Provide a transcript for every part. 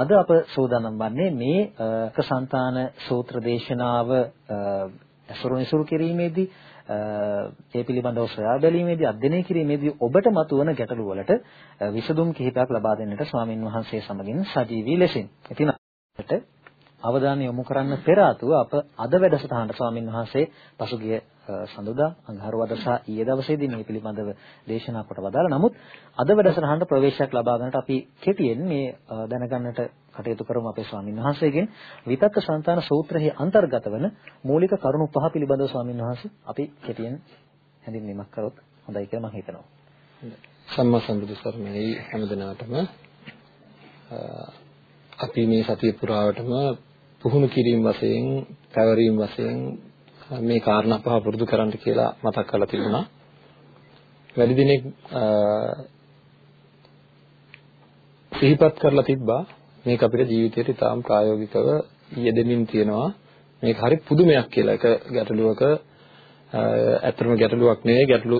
අද අප සූදානම් වන්නේ මේ කසන්තාන සූත්‍ර දේශනාව අසුරු නිසුරු කිරීමේදී ඒ පිළිබඳව සොයා බැලීමේදී අධ්‍යයනය කිරීමේදී ඔබට මතුවන ගැටලු වලට විසඳුම් කිහිපයක් ලබා දෙන්නට ස්වාමින් වහන්සේ සමගින් සජීවී ලෙසින්. ඉතින් අවධානය යොමු කරන්න පෙර ආතුව අප අද වැඩසටහනට ස්වාමින් වහන්සේ පසුගිය සඳුදා අඟහරුවාදා සහ ඊයේ දවසේදී මේ පිළිබඳව දේශනා කොට වදාලා. නමුත් අද වැඩසටහනට ප්‍රවේශයක් ලබා ගන්නට අපි කෙටියෙන් මේ දැනගන්නට කටයුතු කරමු අපේ ස්වාමින් වහන්සේගෙන් විතක්ක සංතාන සූත්‍රයේ අන්තර්ගත වන මූලික කරුණු පහ පිළිබඳව ස්වාමින් වහන්සේ අපි කෙටියෙන් හැඳින්වීමක් කරොත් හොඳයි කියලා මම හිතනවා. සම්මා සම්බුදු සරණයි හැමදෙනාටම අපි මේ සතිය පුරාවටම පුහුණු කිරීම වශයෙන්, පැවරීම වශයෙන් මේ කාරණා පහ පුරුදු කරන්න කියලා මතක් කරලා තිබුණා. වැඩි දිනෙක සිහිපත් කරලා තිබ්බා මේක අපිට ජීවිතේට ඉතාම ප්‍රායෝගිකව යෙදෙමින් තියෙනවා. මේක හරි පුදුමයක් කියලා. එක ගැටලුවක ඇත්තටම ගැටලුවක් නෙවෙයි ගැටලු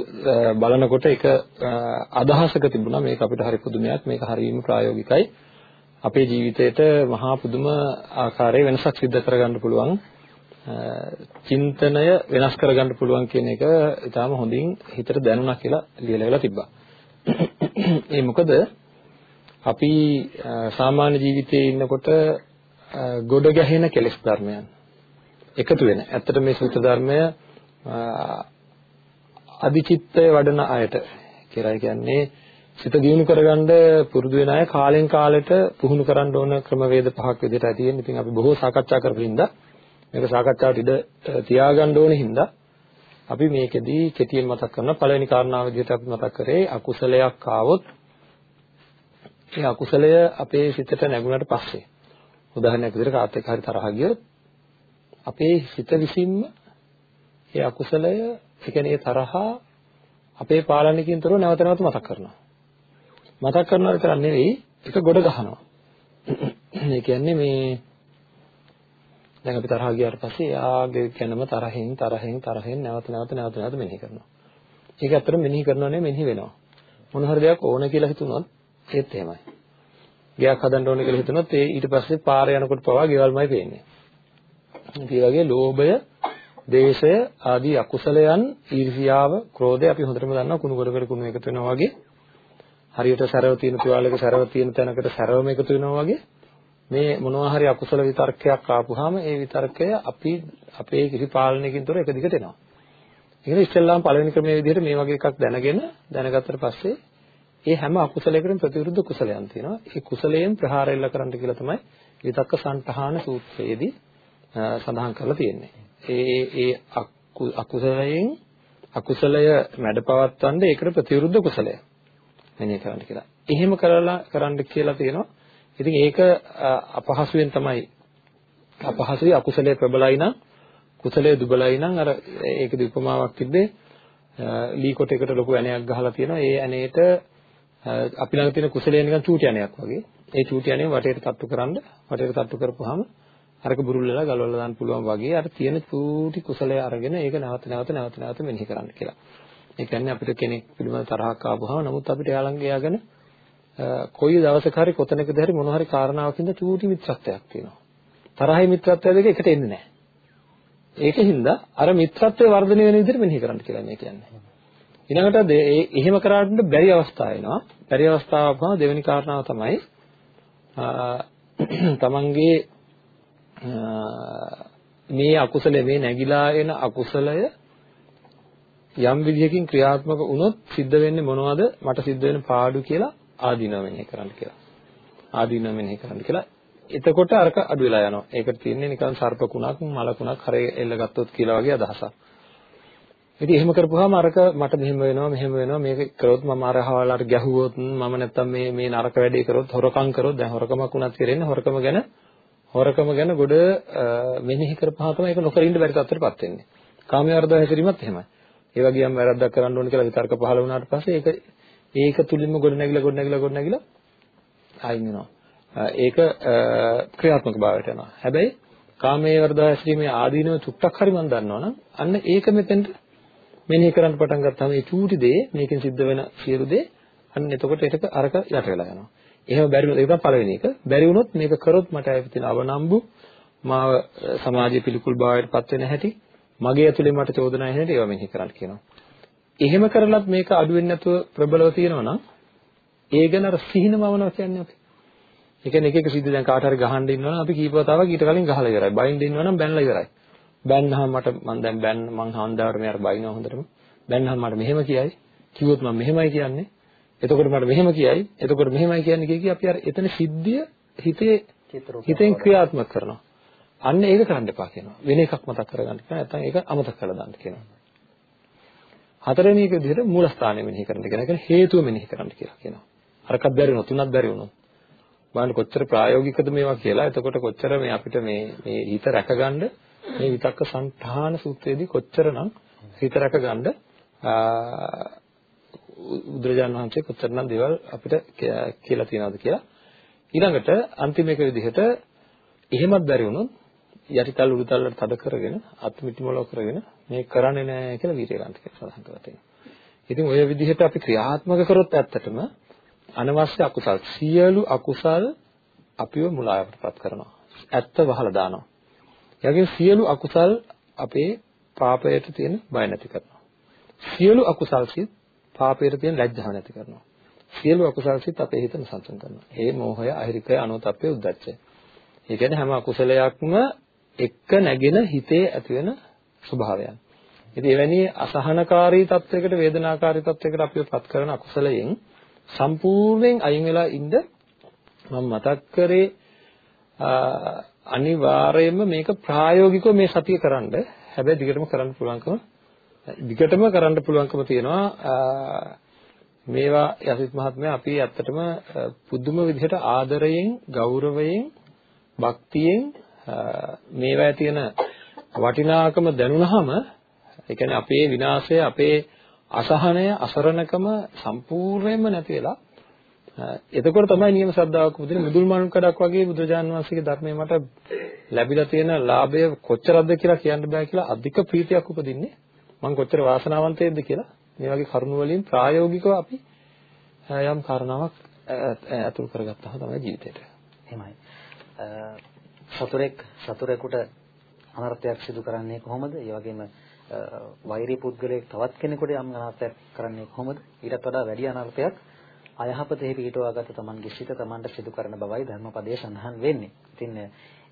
බලනකොට එක අදහසක තිබුණා මේක අපිට හරි පුදුමයක් මේක හරියම ප්‍රායෝගිකයි අපේ ජීවිතේට මහා පුදුම ආකාරයේ වෙනසක් සිද්ධ කරගන්න පුළුවන් චින්තනය වෙනස් කරගන්න පුළුවන් කියන එක ඊටාම හොඳින් හිතට දැනුණා කියලා ලියලා තිබ්බා. ඒ මොකද අපි සාමාන්‍ය ජීවිතයේ ඉන්නකොට ගොඩ ගැහෙන කෙලෙස් ධර්මයන් එකතු වෙන. ඇත්තට මේ සූත්‍ර ධර්මය අධිචිත්තය වඩන අයට කියලා කියන්නේ සිත දියුණු කරගන්න පුරුදු වෙන අය කාලෙන් කාලෙට පුහුණු කරන්න ඕන ක්‍රමවේද පහක් විදිහට තියෙන. ඉතින් අපි බොහෝ සාකච්ඡා කරපු හින්දා මේක සාකච්ඡාවට ඉඩ තියාගන්න ඕන හින්දා අපි මේකෙදී කෙටියෙන් මතක් කරනවා පළවෙනි කාරණාව විදිහට අපි මතක් කරේ අකුසලයක් ආවොත් ඒ අකුසලය අපේ සිතට නැගුණාට පස්සේ උදාහරණයක් විදිහට කාත් එක්ක හරි තරහ ගියොත් අපේ සිත විසින්ම ඒ අකුසලය ඒ කියන්නේ ඒ තරහා අපේ පාලනයකින් තොරව නැවත නැවත මතක් කරනවා. මතක් කරනවා විතරක් නෙවෙයි ඒක ගොඩ ගහනවා. ඒ කියන්නේ මේ දැන් අපි තරහා ගියාට පස්සේ එයාගේ ගැනම තරහෙන් තරහෙන් තරහෙන් නැවත නැවත නැවත නැවත මෙනෙහි කරනවා. ඒක ඇත්තටම මෙනෙහි කරනවා නෙවෙයි මෙනෙහි වෙනවා. මොන හරි දෙයක් ඕන කියලා හිතුනොත් ඒත් එහෙමයි. ගයක් හදන්න ඕනේ කියලා හිතනොත් ඒ ඊට පස්සේ පාරේ යනකොට පවා ගෙවල්මයි පේන්නේ. ඒ වගේ ලෝභය, දේශය ආදී අකුසලයන්, ඊර්ෂියාව, ක්‍රෝධය අපි හොඳටම දන්නවා කුණු කොට කර කුණු එකතු වෙනවා වගේ. හරියට සැරව තියෙන තුවාලයක සැරව තියෙන තැනකට සැරවම එකතු වෙනවා වගේ. මේ මොනවා හරි අකුසල විතර්කයක් ආපුවාම ඒ විතර්කය අපි අපේ කිසි පාලනයකින් තොර එක දිගට එනවා. ඒ කියන්නේ ඉස්සෙල්ලාම පළවෙනි ක්‍රමයේ විදිහට මේ වගේ එකක් දැනගෙන දැනගත්තට පස්සේ ඒ හැම අකුසලයකටම ප්‍රතිවිරුද්ධ කුසලයන් තියෙනවා. ඒ කුසලයෙන් ප්‍රහාර එල්ල කරන්න කියලා තමයි විතක්ක සංඨහාන සූත්‍රයේදී සඳහන් කරලා තියෙන්නේ. ඒ ඒ අකුසලයෙන් අකුසලය මැඩපවත්වන්න ඒකට ප්‍රතිවිරුද්ධ කුසලය මෙනෙහි කරන්න කියලා. එහෙම කරලා කරන්න කියලා තියෙනවා. ඉතින් ඒක අපහසුයෙන් තමයි අපහසුයි අකුසලයේ ප්‍රබලයි නම් කුසලයේ දුබලයි නම් අර ඒකේ උපමාවක් තිබ්බේ ලී කොටයකට ලොකු ඇණයක් ගහලා තියෙනවා. ඒ ඇණේට අපි ළඟ තියෙන කුසලයේ නිකන් චූටි ඇණයක් වගේ. ඒ චූටි ඇණේ වටේට තට්ටු කරන්න වටේට තට්ටු කරපුවාම අරක බුරුල්ලලා ගලවලා දාන්න පුළුවන් වගේ අර තියෙන චූටි කුසලය අරගෙන ඒක නැවත නැවත නැවත නැවත මෙනෙහි කරන්න කියලා. ඒ කියන්නේ අපිට කෙනෙක් පිළිබඳ තරහක් ආවම නමුත් අපිට එයාලංගේ එයාගෙන කොයි දවසක හරි කොතැනකද හරි මොන හරි කාරණාවකින්ද චූටි මිත්‍රත්වයක් තියෙනවා. තරහයි මිත්‍රත්වය දෙක එකට එන්නේ නැහැ. ඒකින්ද අර මිත්‍රත්වය වර්ධනය වෙන විදිහට මෙනෙහි කරන්න කියලා මේ කියන්නේ. ඊළඟට එහෙම කරාට බැරි අවස්ථා එනවා. බැරි අවස්ථාවක් වහම දෙවෙනි කාරණාව තමයි තමන්ගේ මේ අකුසලයේ මේ නැగిලා එන අකුසලය යම් විදිහකින් ක්‍රියාත්මක වුණොත් සිද්ධ වෙන්නේ මොනවද මට සිද්ධ වෙන පාඩු කියලා ආදීනව මෙනෙහි කරන්න කියලා. ආදීනව මෙනෙහි කරන්න කියලා. එතකොට අරක අඩු වෙලා යනවා. ඒකට තියෙන්නේ නිකන් සර්පකුණක් මලකුණක් හරේ එල්ල ගත්තොත් කියලා වගේ අදහසක්. ඉතින් එහෙම කරපුවාම අරක මට මෙහෙම වෙනවා මෙහෙම වෙනවා මේක කරොත් මම අර හවලාට ගැහුවොත් මම නැත්තම් මේ මේ නරක වැඩේ කරොත් හොරකම් කරොත් දැන් හොරකමක් වුණත් කරෙන්නේ හොරකම ගැන හොරකම ගැන ගොඩ මෙනෙහි කරපුවා තමයි ඒක නොකර ඉන්න බැරි තත්ත්වයටපත් වෙන්නේ. කාමයේ වර්ධව හැසිරීමත් එහෙමයි. ඒ වගේම වැරද්දක් කරන්න ඕන කියලා විතර්ක පහළ වුණාට පස්සේ ඒක ඒක තුලින්ම ගොඩ නැගිලා ගොඩ නැගිලා ගොඩ නැගිලා ආයින් වෙනවා. ඒක ක්‍රියාත්මක භාවයට යනවා. හැබැයි කාමයේ වර්ධව හැසිරීමේ ආදීනව චුට්ටක් හරි මම දන්නවනම් අන්න ඒක මෙතෙන්ට මෙනෙහි කරන්න පටන් ගත්තාම මේ චූටි දේ මේකෙන් සිද්ධ වෙන සියලු දේ අන්න එතකොට ඒක අරක යට වෙලා යනවා. එහෙම බැරි වුණොත් ඒක පළවෙනි එක. බැරි වුණොත් මේක කරොත් මට ඇවිත් අවනම්බු මාව සමාජයේ පිළිකුල් භාවයට පත් වෙන හැටි මගේ ඇතුලේ මට චෝදනා එන හැටි ඒවා මෙහි කරන්න කියනවා. එහෙම කරලත් මේක අඩු වෙන්නේ නැතුව ප්‍රබලව තියෙනවා නම් ඒ ගැන අර සිහිනමවනවා කියන්නේ අපි. ඒ කියන්නේ එක එක සිද්ධ දැන් කාට හරි ගහන්න ඉන්නවා නම් අපි කීප වතාවක් ඊට කලින් ගහලා ඉවරයි. බයින්ද ඉන්නවා නම් බැනලා ඉවරයි. බැන්නහම මට මම දැන් බැන්න මං හන්දාවට මෙයාට බයිනවා හොඳටම. බැන්නහම මට මෙහෙම කියයි. කිව්වොත් මම මෙහෙමයි කියන්නේ. එතකොට මට මෙහෙම කියයි. එතකොට මෙහෙමයි කියන්නේ කිය කී අපි අර එතන සිද්ධිය හිතේ හිතෙන් ක්‍රියාත්මක කරනවා. අන්න ඒක කරන්න එපා කියනවා. වෙන එකක් මතක් කරගන්න කියනවා. නැත්නම් ඒක අමතක කරලා දාන්න කියනවා. හතරවෙනි එක විදිහට මූලස්ථානය මෙනෙහි කරන්න කියන එක හේතුව මෙනෙහි කරන්න කියලා කියනවා. අරකක් බැරි වුණොත් තුනක් බැරි වුණොත් බලන්න කොච්චර ප්‍රායෝගිකද මේවා කියලා. එතකොට කොච්චර මේ අපිට මේ මේ හිත රැකගන්න මේ විතක්ක සංඨාන සූත්‍රයේදී කොච්චරනම් හිත රැකගන්න බුදුරජාණන් වහන්සේ කොච්චරනම් දේවල් අපිට කියලා තියනවද කියලා. ඊළඟට අන්තිම එක විදිහට එහෙමත් බැරි වුණොත් යටිතල් උඩුතල්ලට තද කරගෙන අත් මිටි මොලව කරගෙන මේක කරන්නේ නැහැ කියලා වීර්යගන්ත කියලා සඳහන් කරලා තියෙනවා. ඉතින් ඔය විදිහට අපි ක්‍රියාත්මක කරොත් ඇත්තටම අනවශ්‍ය අකුසල් සියලු අකුසල් අපිව මුලාවටපත් කරනවා. ඇත්ත වහලා දානවා. එයාගේ සියලු අකුසල් අපේ පාපයට තියෙන බය නැති කරනවා. සියලු අකුසල් සිත් පාපයට තියෙන ලැජ්ජාව නැති කරනවා. සියලු අකුසල් සිත් අපේ හිත සංසම් කරනවා. ඒ මෝහය, අහිරිකය, අනුතප්පය, උද්දච්චය. ඒ කියන්නේ හැම අකුසලයක්ම එක්ක නැගෙන හිතේ ඇතිවෙන ස්වභාවයන්. ඉතින් එවැනි අසහනකාරී තත්වයකට වේදනාකාරී තත්වයකට අපිව පත් කරන අකුසලයෙන් සම්පූර්ණයෙන් අයින් වෙලා ඉන්න මම මතක් කරේ අනිවාර්යයෙන්ම මේක ප්‍රායෝගිකව මේ සතිය කරන්න හැබැයි දිගටම කරන්න පුළුවන්කම දිගටම කරන්න පුළුවන්කම තියෙනවා මේවා යසිත් මහත්මයා අපි ඇත්තටම පුදුම විදිහට ආදරයෙන් ගෞරවයෙන් භක්තියෙන් මේවා තියෙන වටිනාකම දැනුණාම ඒ කියන්නේ අපේ විනාශය අපේ අසහනය අසරණකම සම්පූර්ණයෙන්ම නැති වෙලා එතකොට තමයි නියම ශ්‍රද්ධාවක් උපදින මුදුල් මණුන් කඩක් වගේ බුදුරජාන් වහන්සේගේ ධර්මයේ මට ලැබිලා තියෙන ලාභය කොච්චරද කියලා කියන්න බෑ කියලා අධික ප්‍රීතියක් උපදින්නේ මම කොච්චර වාසනාවන්තයෙක්ද කියලා මේ වගේ කරුණු වලින් ප්‍රායෝගිකව අපි යම් කාරණාවක් අතුල් කරගත්තාම තමයි ජීවිතේට. එහෙමයි. සතුරෙක් සතුරෙකුට අනර්ථයක් සිදු කරන්නේ කොහොමද? ඒ වගේම වෛරී පුද්ගලයෙක් තවත් කෙනෙකුට යම් අනර්ථයක් කරන්නේ කොහොමද? ඊටත් වඩා වැඩි අනර්ථයක් අයහපතේ පිටවගත තමන්ගේ සිත තමන්ට සිදු කරන බවයි ධර්මපදයේ සඳහන් වෙන්නේ. ඉතින්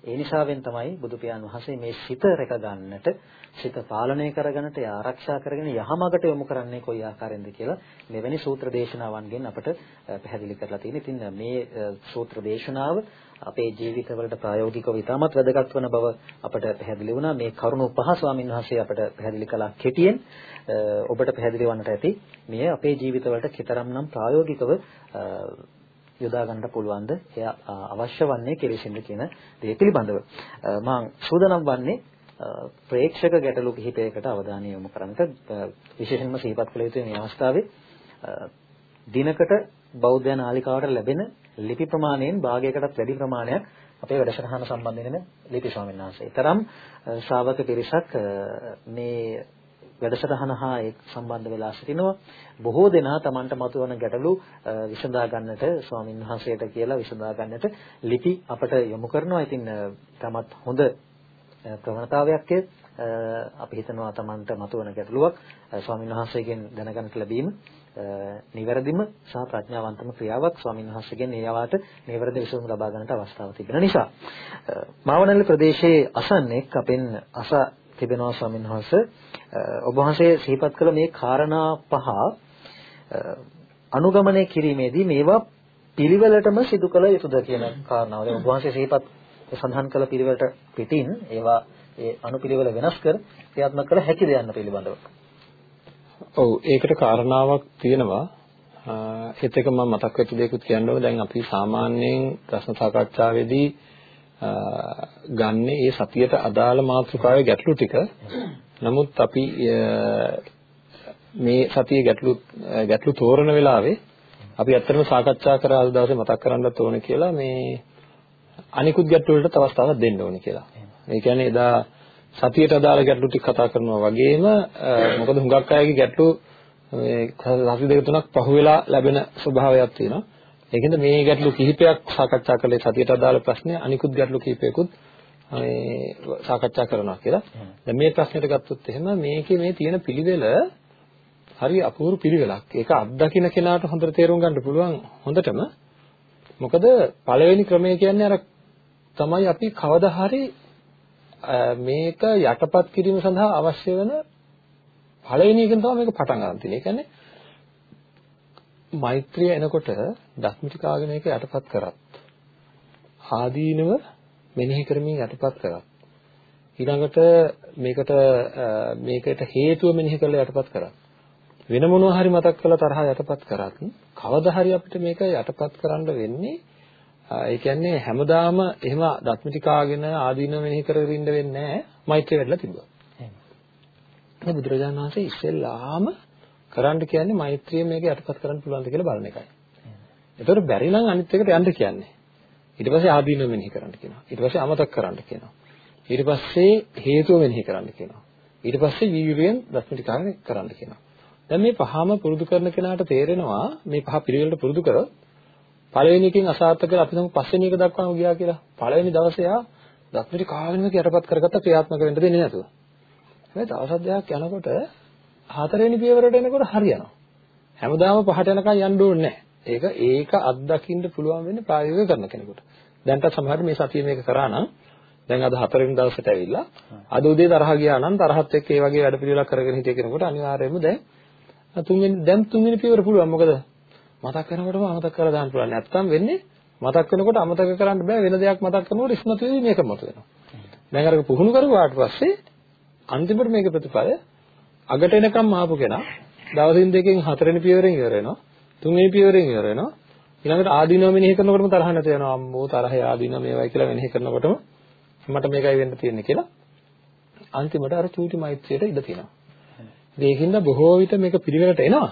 ඒ නිසාවෙන් තමයි බුදු පියාණන් වහන්සේ මේ සිත රැක ගන්නට සිත පාලනය කරගන්නට ආරක්ෂා කරගෙන යහමඟට යොමු කරන්නේ කොයි ආකාරයෙන්ද කියලා මෙවැනි සූත්‍ර දේශනාවන්ගෙන් අපට පැහැදිලි කරලා තියෙනවා. ඉතින් මේ සූත්‍ර දේශනාව අපේ ජීවිතවලට ප්‍රායෝගිකව ඉතාමත් වැදගත් වන බව අපට පැහැදිලි වුණා. මේ කරුණු පහ ස්වාමීන් වහන්සේ අපට පැහැදිලි කළා කෙටියෙන්. ඔබට පැහැදිලි වන්නට ඇති මේ අපේ ජීවිතවලට කතරම්නම් ප්‍රායෝගිකව යොදා ගන්නට පුළුවන්ද? එය අවශ්‍ය වන්නේ කෙලෙසින්ද කියන දේ පිළිබඳව. මම සූදානම් වන්නේ ප්‍රේක්ෂක ගැටලු කිහිපයකට අවධානය යොමු කරන්නට විශේෂයෙන්ම සිහිපත් කළ යුතු මේ අවස්ථාවේ දිනකට බෞද්ධ නාලිකාවට ලැබෙන ලිපි ප්‍රමාණයෙන් භාගයකටත් වැඩි ප්‍රමාණයක් අපේ වැඩසටහන සම්බන්ධ වෙන ලිපි ස්වාමීන් වහන්සේ. තරම් ශ්‍රාවක පිරිසක් මේ වැඩසටහන හා ඒ සම්බන්ධ වෙලා සිටිනවා. බොහෝ දෙනා Tamanට මතුවන ගැටලු විසඳා ගන්නට ස්වාමීන් වහන්සේට කියලා විසඳා ගන්නට ලිපි අපට යොමු කරනවා. ඉතින් තමත් හොඳ ප්‍රවණතාවයක් අපි හිතනවා Tamanට මතුවන ගැටලුවක් ස්වාමීන් වහන්සේගෙන් දැනගන්නට ලැබීම නිවැරදිම සහ ප්‍රඥාවන්තම ක්‍රියාවක් ස්වාමීන් වහන්සේගෙන් ඒ යවාට නිවැරදි විසඳුම් ලබා ගන්නට අවස්ථාව තිබෙන නිසා මාවනල්ල ප්‍රදේශයේ අසන්නෙක් අපෙන් අස තිබෙනවා ස්වාමීන් වහන්සේ. ඔබ වහන්සේ සිහිපත් කළ මේ කාරණා පහ අනුගමනය කිරීමේදී මේවා පිළිවෙලටම සිදු කළ යුතුද කියන කාරණාව. දැන් ඔබ වහන්සේ සිහිපත් සඳහන් කළ පිළිවෙලට පිටින් ඒවා ඒ අනුපිළිවෙල වෙනස් කර ක්‍රියාත්මක කළ හැකිද යන්න පිළිබඳව. ඔව් ඒකට කාරණාවක් තියෙනවා. ඒත් එක මම මතක් වෙච්ච දෙයක්ත් කියන්න ඕනේ. දැන් අපි සාමාන්‍යයෙන් ප්‍රශ්න සාකච්ඡාවේදී ගන්නේ ඒ සතියට අදාළ මාතෘකාවේ ගැටලු ටික. නමුත් අපි මේ සතියේ ගැටලු ගැටලු තෝරන වෙලාවේ අපි ඇත්තටම සාකච්ඡා කරා අද දවසේ මතක් කරන්නත් ඕනේ කියලා මේ අනිකුත් ගැටලු වලට තව අවස්ථාවක් දෙන්න ඕනේ කියලා. ඒ කියන්නේ එදා සතියට අදාළ ගැටලු ටික කතා කරනවා වගේම මොකද හුඟක් අයගේ ගැටලු මේ සති දෙක තුනක් පහුවෙලා ලැබෙන ස්වභාවයක් තියෙනවා. ඒකෙන්ද මේ ගැටලු කිහිපයක් සාකච්ඡා කළේ සතියට අදාළ ප්‍රශ්නේ අනිකුත් ගැටලු කිහිපයකුත් මේ සාකච්ඡා කරනවා කියලා. දැන් මේ ප්‍රශ්නෙට ගත්තොත් එහෙම මේකේ මේ තියෙන පිළිවෙල හරි අපූර්ව පිළිවෙලක්. ඒක අත්දකින්න කෙනාට හොඳට තේරුම් ගන්න පුළුවන් හොඳටම. මොකද පළවෙනි ක්‍රමය කියන්නේ අර තමයි අපි කවදා හරි මේක යටපත් කිරීම සඳහා අවශ්‍ය වෙන පළවෙනි එකෙන් තමයි මේක පටන් ගන්න තියෙන්නේ. ඒ කියන්නේ මෛත්‍රිය එනකොට දස්මිතිකාගෙන එක යටපත් කරත්. ආදීනව මෙනෙහි කරමින් යටපත් කරත්. ඊළඟට මේකට මේකට හේතුව මෙනෙහි කරලා යටපත් කරත්. වෙන මොනවා හරි මතක් කරලා තරහ යටපත් කරත්. කවදා හරි අපිට මේක යටපත් කරන්න වෙන්නේ ඒ කියන්නේ හැමදාම එහෙම දත්මිතිකාගෙන ආදීනව මෙනෙහි කරගෙන ඉන්න වෙන්නේ නැහැ. මෛත්‍රිය වැඩිලා තිබ්බා. එහෙනම් බුදුරජාණන් වහන්සේ ඉස්සෙල්ලාම කරන්න කියන්නේ මෛත්‍රිය මේක යටපත් කරන්න පුළුවන්ද කියලා බලන එකයි. ඒතකොට බැරි නම් අනිත් එකට යන්න කියන්නේ. ඊට පස්සේ ආදීනව මෙනෙහි කරන්න කියනවා. ඊට පස්සේ අමතක කරන්න කියනවා. ඊට පස්සේ හේතුව මෙනෙහි කරන්න කියනවා. ඊට පස්සේ වීර්යයෙන් දස්මිතිකාගෙන කරන්න කියනවා. දැන් මේ පහම පුරුදු කරන කෙනාට තේරෙනවා මේ පහ පිළිවෙලට පුරුදු කරොත් පළවෙනි එකෙන් අසාර්ථක අපි තමු පස්වෙනි එක දක්වාම ගියා කියලා. පළවෙනි දවසේ යා දත්මිටි කාගෙනම යටපත් කරගත්ත ක්‍රියාත්මක වෙන්න දෙන්නේ නැතුව. හැබැයි දවස් දෙකක් යනකොට හතරවෙනි පියවරට එනකොට හරියනවා. හැමදාම පහට යනකම් යන්න ඕනේ නැහැ. ඒක ඒක අත්දකින්න පුළුවන් වෙන්නේ ප්‍රායෝගිකව කරන කෙනෙකුට. දැන්ට සමහරවිට මේ සතිය මේක කරා නම් දැන් අද හතරවෙනි දවසට ඇවිල්ලා අද උදේ තරහ ගියා නම් තරහත් එක්ක ඒ වගේ වැඩ පිළිවෙලක් කරගෙන හිටිය කෙනෙකුට අනිවාර්යයෙන්ම දැන් තුන්වෙනි දැන් තුන්වෙනි පියවර පුළුවන් මොකද මතක් කරනකොටම අමතක කරලා දාන්න පුළුවන්. නැත්තම් වෙන්නේ මතක් වෙනකොට අමතක කරන්න බෑ වෙන දෙයක් මතක් කරනකොට ඉස්මතු වෙවි මේක මත වෙනවා. දැන් අර පුහුණු කරුවාට පස්සේ අන්තිමට මේක ප්‍රතිඵලය අගට එනකම් ආපු කෙනා දවසින් දෙකෙන් හතරවෙනි පියවරෙන් ඉවර වෙනවා. තුන්වෙනි පියවරෙන් ඉවර වෙනවා. ඊළඟට ආදීනව මෙනෙහි කරනකොටම තරහ නැති වෙනවා. අම්මෝ තරහේ ආදීනව මේවයි කියලා මෙනෙහි කරනකොටම මට මේකයි වෙන්න තියෙන්නේ කියලා. අන්තිමට අර චූටි මෛත්‍රියට ඉඩ තියෙනවා. ඒකින්ද බොහෝ විට මේක පිළිවෙලට එනවා.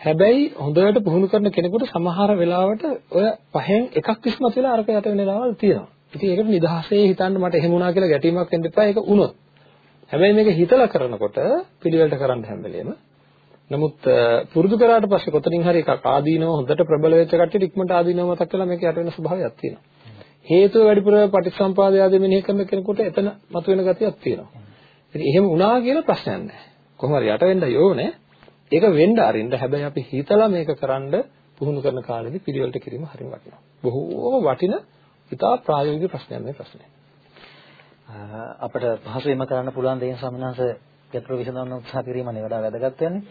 හැබැයි හොඳට පුහුණු කරන කෙනෙකුට සමහර වෙලාවට ඔය පහෙන් එකක් ඉස්මතු වෙලා අරක යට වෙන වෙලාවල් තියෙනවා. ඉතින් ඒකට නිදහසේ හිතන්න මට එහෙම වුණා කියලා ගැටීමක් වෙන්න එපා. ඒක වුණොත්. හැබැයි මේක හිතලා කරනකොට පිළිවෙලට කරන්න හැම වෙලේම. නමුත් පුරුදු කරාට පස්සේ කොතනින් හරි එකක් ආදීනව හොඳට ප්‍රබල වෙච්ච කට්ටියට ඉක්මනට ආදීනව මතක් කරලා මේක යට වෙන ස්වභාවයක් තියෙනවා. හේතුව වැඩිපුර පටිච්චසම්පාදය ආදී මෙනෙහි කරන කෙනෙකුට එතන මතුවෙන ගතියක් තියෙනවා. ඉතින් එහෙම වුණා කියලා ප්‍රශ්නයක් නැහැ. කොහොම හරි යට වෙන්න යෝනේ. ඒක වෙන්න අරින්න හැබැයි අපි හිතලා මේක කරන්න පුහුණු කරන කාලෙදි පිළිවෙලට කිරීම හරිම වටිනවා. බොහෝම වටින ඉතා ප්‍රායෝගික ප්‍රශ්නයක් මේ ප්‍රශ්නේ. අපිට පහසුවෙන්ම කරන්න පුළුවන් දෙයින් සමිනාංශ ගැටළු විසඳන්න උත්සාහ කිරීම නේ වඩා වැදගත් වෙන්නේ.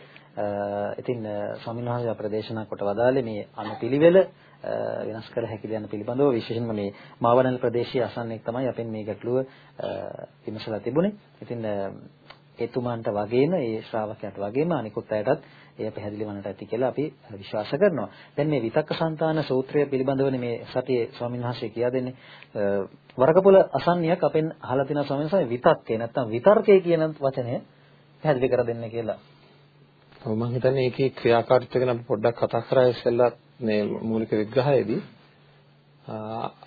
ඉතින් ස්වාමීන් අපට දේශනා කොට වදාළේ මේ අනුපිළිවෙල වෙනස් කර හැකි දයන් පිළිබඳව විශේෂයෙන්ම මේ මාවනල් ප්‍රදේශයේ අසන්නෙක් තමයි අපෙන් මේ ගැටලුව විමසලා තිබුණේ. ඉතින් එතුමන්ට වගේම ඒ ශ්‍රාවකයාට වගේම අනිකුත් අයටත් එය පැහැදිලි වන්නට ඇති කියලා අපි විශ්වාස කරනවා. දැන් මේ විතක්ක සංතාන සූත්‍රය පිළිබඳවනේ මේ සතියේ ස්වාමීන් වහන්සේ කියා දෙන්නේ වරකපොළ අසන්නියක් අපෙන් අහලා තියෙන ස්වාමීන් වහන්සේ විතක්කේ නැත්තම් විතර්කේ කියන වචනය පැහැදිලි කර දෙන්න කියලා. ඔව් මම හිතන්නේ ඒකේ ක්‍රියාකාරීත්වය ගැන අපි පොඩ්ඩක් කතා කරා ඉස්සෙල්ලා මේ මූලික විග්‍රහයේදී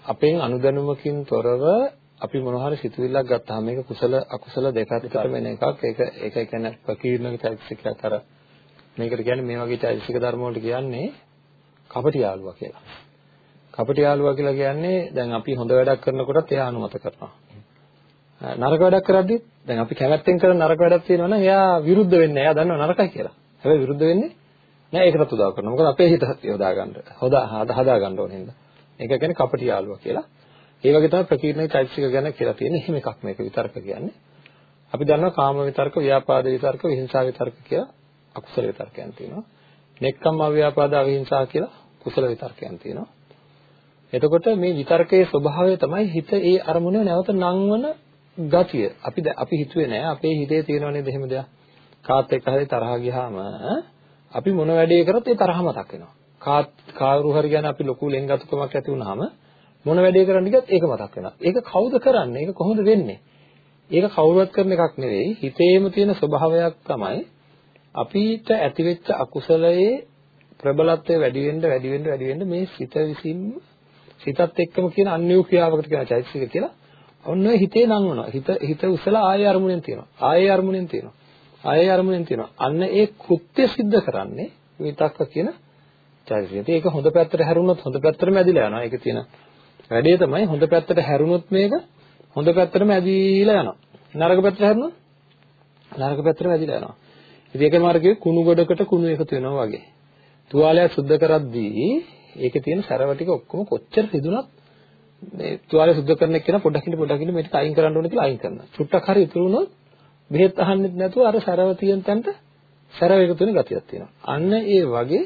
අපෙන් අනුදැනුමකින් තොරව අපි මොන හරි සිතුවිල්ලක් ගත්තාම මේක කුසල අකුසල දෙකකට වෙන එකක්. ඒක ඒක කියන්නේ ප්‍රකීර්ණක චෛතසිකයක් අර මේකට කියන්නේ මේ වගේ චෛතසික ධර්ම වලට කියන්නේ කපටි යාළුවා කියලා. කපටි යාළුවා කියලා කියන්නේ දැන් අපි හොඳ වැඩක් කරනකොටත් එයා අනුමත කරනවා. නරක වැඩක් කරද්දිත් දැන් අපි කැමැත්තෙන් කරන නරක වැඩක් තියෙනවා නම් එයා විරුද්ධ වෙන්නේ. එයා දන්නව නරකයි කියලා. හැබැයි විරුද්ධ වෙන්නේ නෑ ඒකටත් උදව් කරනවා. මොකද අපේ හිත යොදා ගන්න. හොදා හදා ගන්න ඕනේ හින්දා. ඒක කියන්නේ කපටි යාළුවා කියලා. ඒ වගේ තමයි ප්‍රකීර්ණ චෛතසික ගැන කියලා තියෙන්නේ. එහෙම එකක් මේක විතර්ක කියන්නේ. අපි දන්නවා කාම විතර්ක, ව්‍යාපාද විතර්ක, විහිංසා විතර්ක කියලා අකුසල විතර්කයන් තියෙනවා. නෙක්ඛම් අව්‍යාපාද අවිහිංසා කියලා කුසල විතර්කයන් තියෙනවා. එතකොට මේ විතර්කයේ ස්වභාවය තමයි හිත ඒ අරමුණ නැවත නංවන ගතිය. අපි අපි හිතුවේ නෑ අපේ හිතේ තියෙනව නේද එහෙම දෙයක්. කාත් එක්ක හරි තරහ ගියාම අපි මොන වැඩේ කරත් ඒ තරහ මතක් වෙනවා. කාත් කාරු හරි ගැන අපි ලොකු ලෙන්ගතුකමක් ඇති වුනහම මොන වැඩේ කරන්න ගියත් ඒක මතක් වෙනවා. ඒක කවුද කරන්නේ? ඒක කොහොමද වෙන්නේ? ඒක කවුරුවත් කරන එකක් නෙවෙයි. හිතේම තියෙන ස්වභාවයක් තමයි අපිට ඇතිවෙච්ච අකුසලයේ ප්‍රබලත්වය වැඩි වෙන්න වැඩි වෙන්න වැඩි වෙන්න මේ සිත විසින් සිතත් එක්කම කියන අන්‍යෝ ක්‍රියාවකට කියන චෛතසික කියලා ඔන්න ඔය හිතේ නංවනවා. හිත හිත උසලා ආයේ අරමුණෙන් තියෙනවා. ආයේ අරමුණෙන් තියෙනවා. ආයේ අරමුණෙන් තියෙනවා. අන්න ඒ කෘත්‍ය સિદ્ધ කරන්නේ විතක්ක කියන චෛතසිකය. ඒක හොඳ පැත්තට හැරුණොත් හොඳ පැත්තටම ඇදිලා යනවා. ඒකේ තියෙන වැඩේ තමයි හොඳ පැත්තට හැරුණොත් මේක හොඳ පැත්තටම ඇදිලා යනවා. නරක පැත්තට හැරුණොත් නරක පැත්තටම ඇදිලා යනවා. ඉතින් ඒකේ මාර්ගයේ කුණු ගොඩකට කුණු එකතු වෙනවා වගේ. තුවාලයක් සුද්ධ කරද්දී ඒකේ තියෙන සැරව ටික ඔක්කොම කොච්චර රිදුනත් මේ තුවාලය සුද්ධ කරන එක්කන පොඩ්ඩකින් පොඩ්ඩකින් මේක අයින් කරන්න ඕනේ කියලා අයින් කරනවා. චුට්ටක් හරි ඉතුරු වුණොත් බෙහෙත් අහන්නෙත් නැතුව අර සැරව තියෙන තැනට සැරව එකතු වෙන ගතියක් තියෙනවා. අන්න ඒ වගේ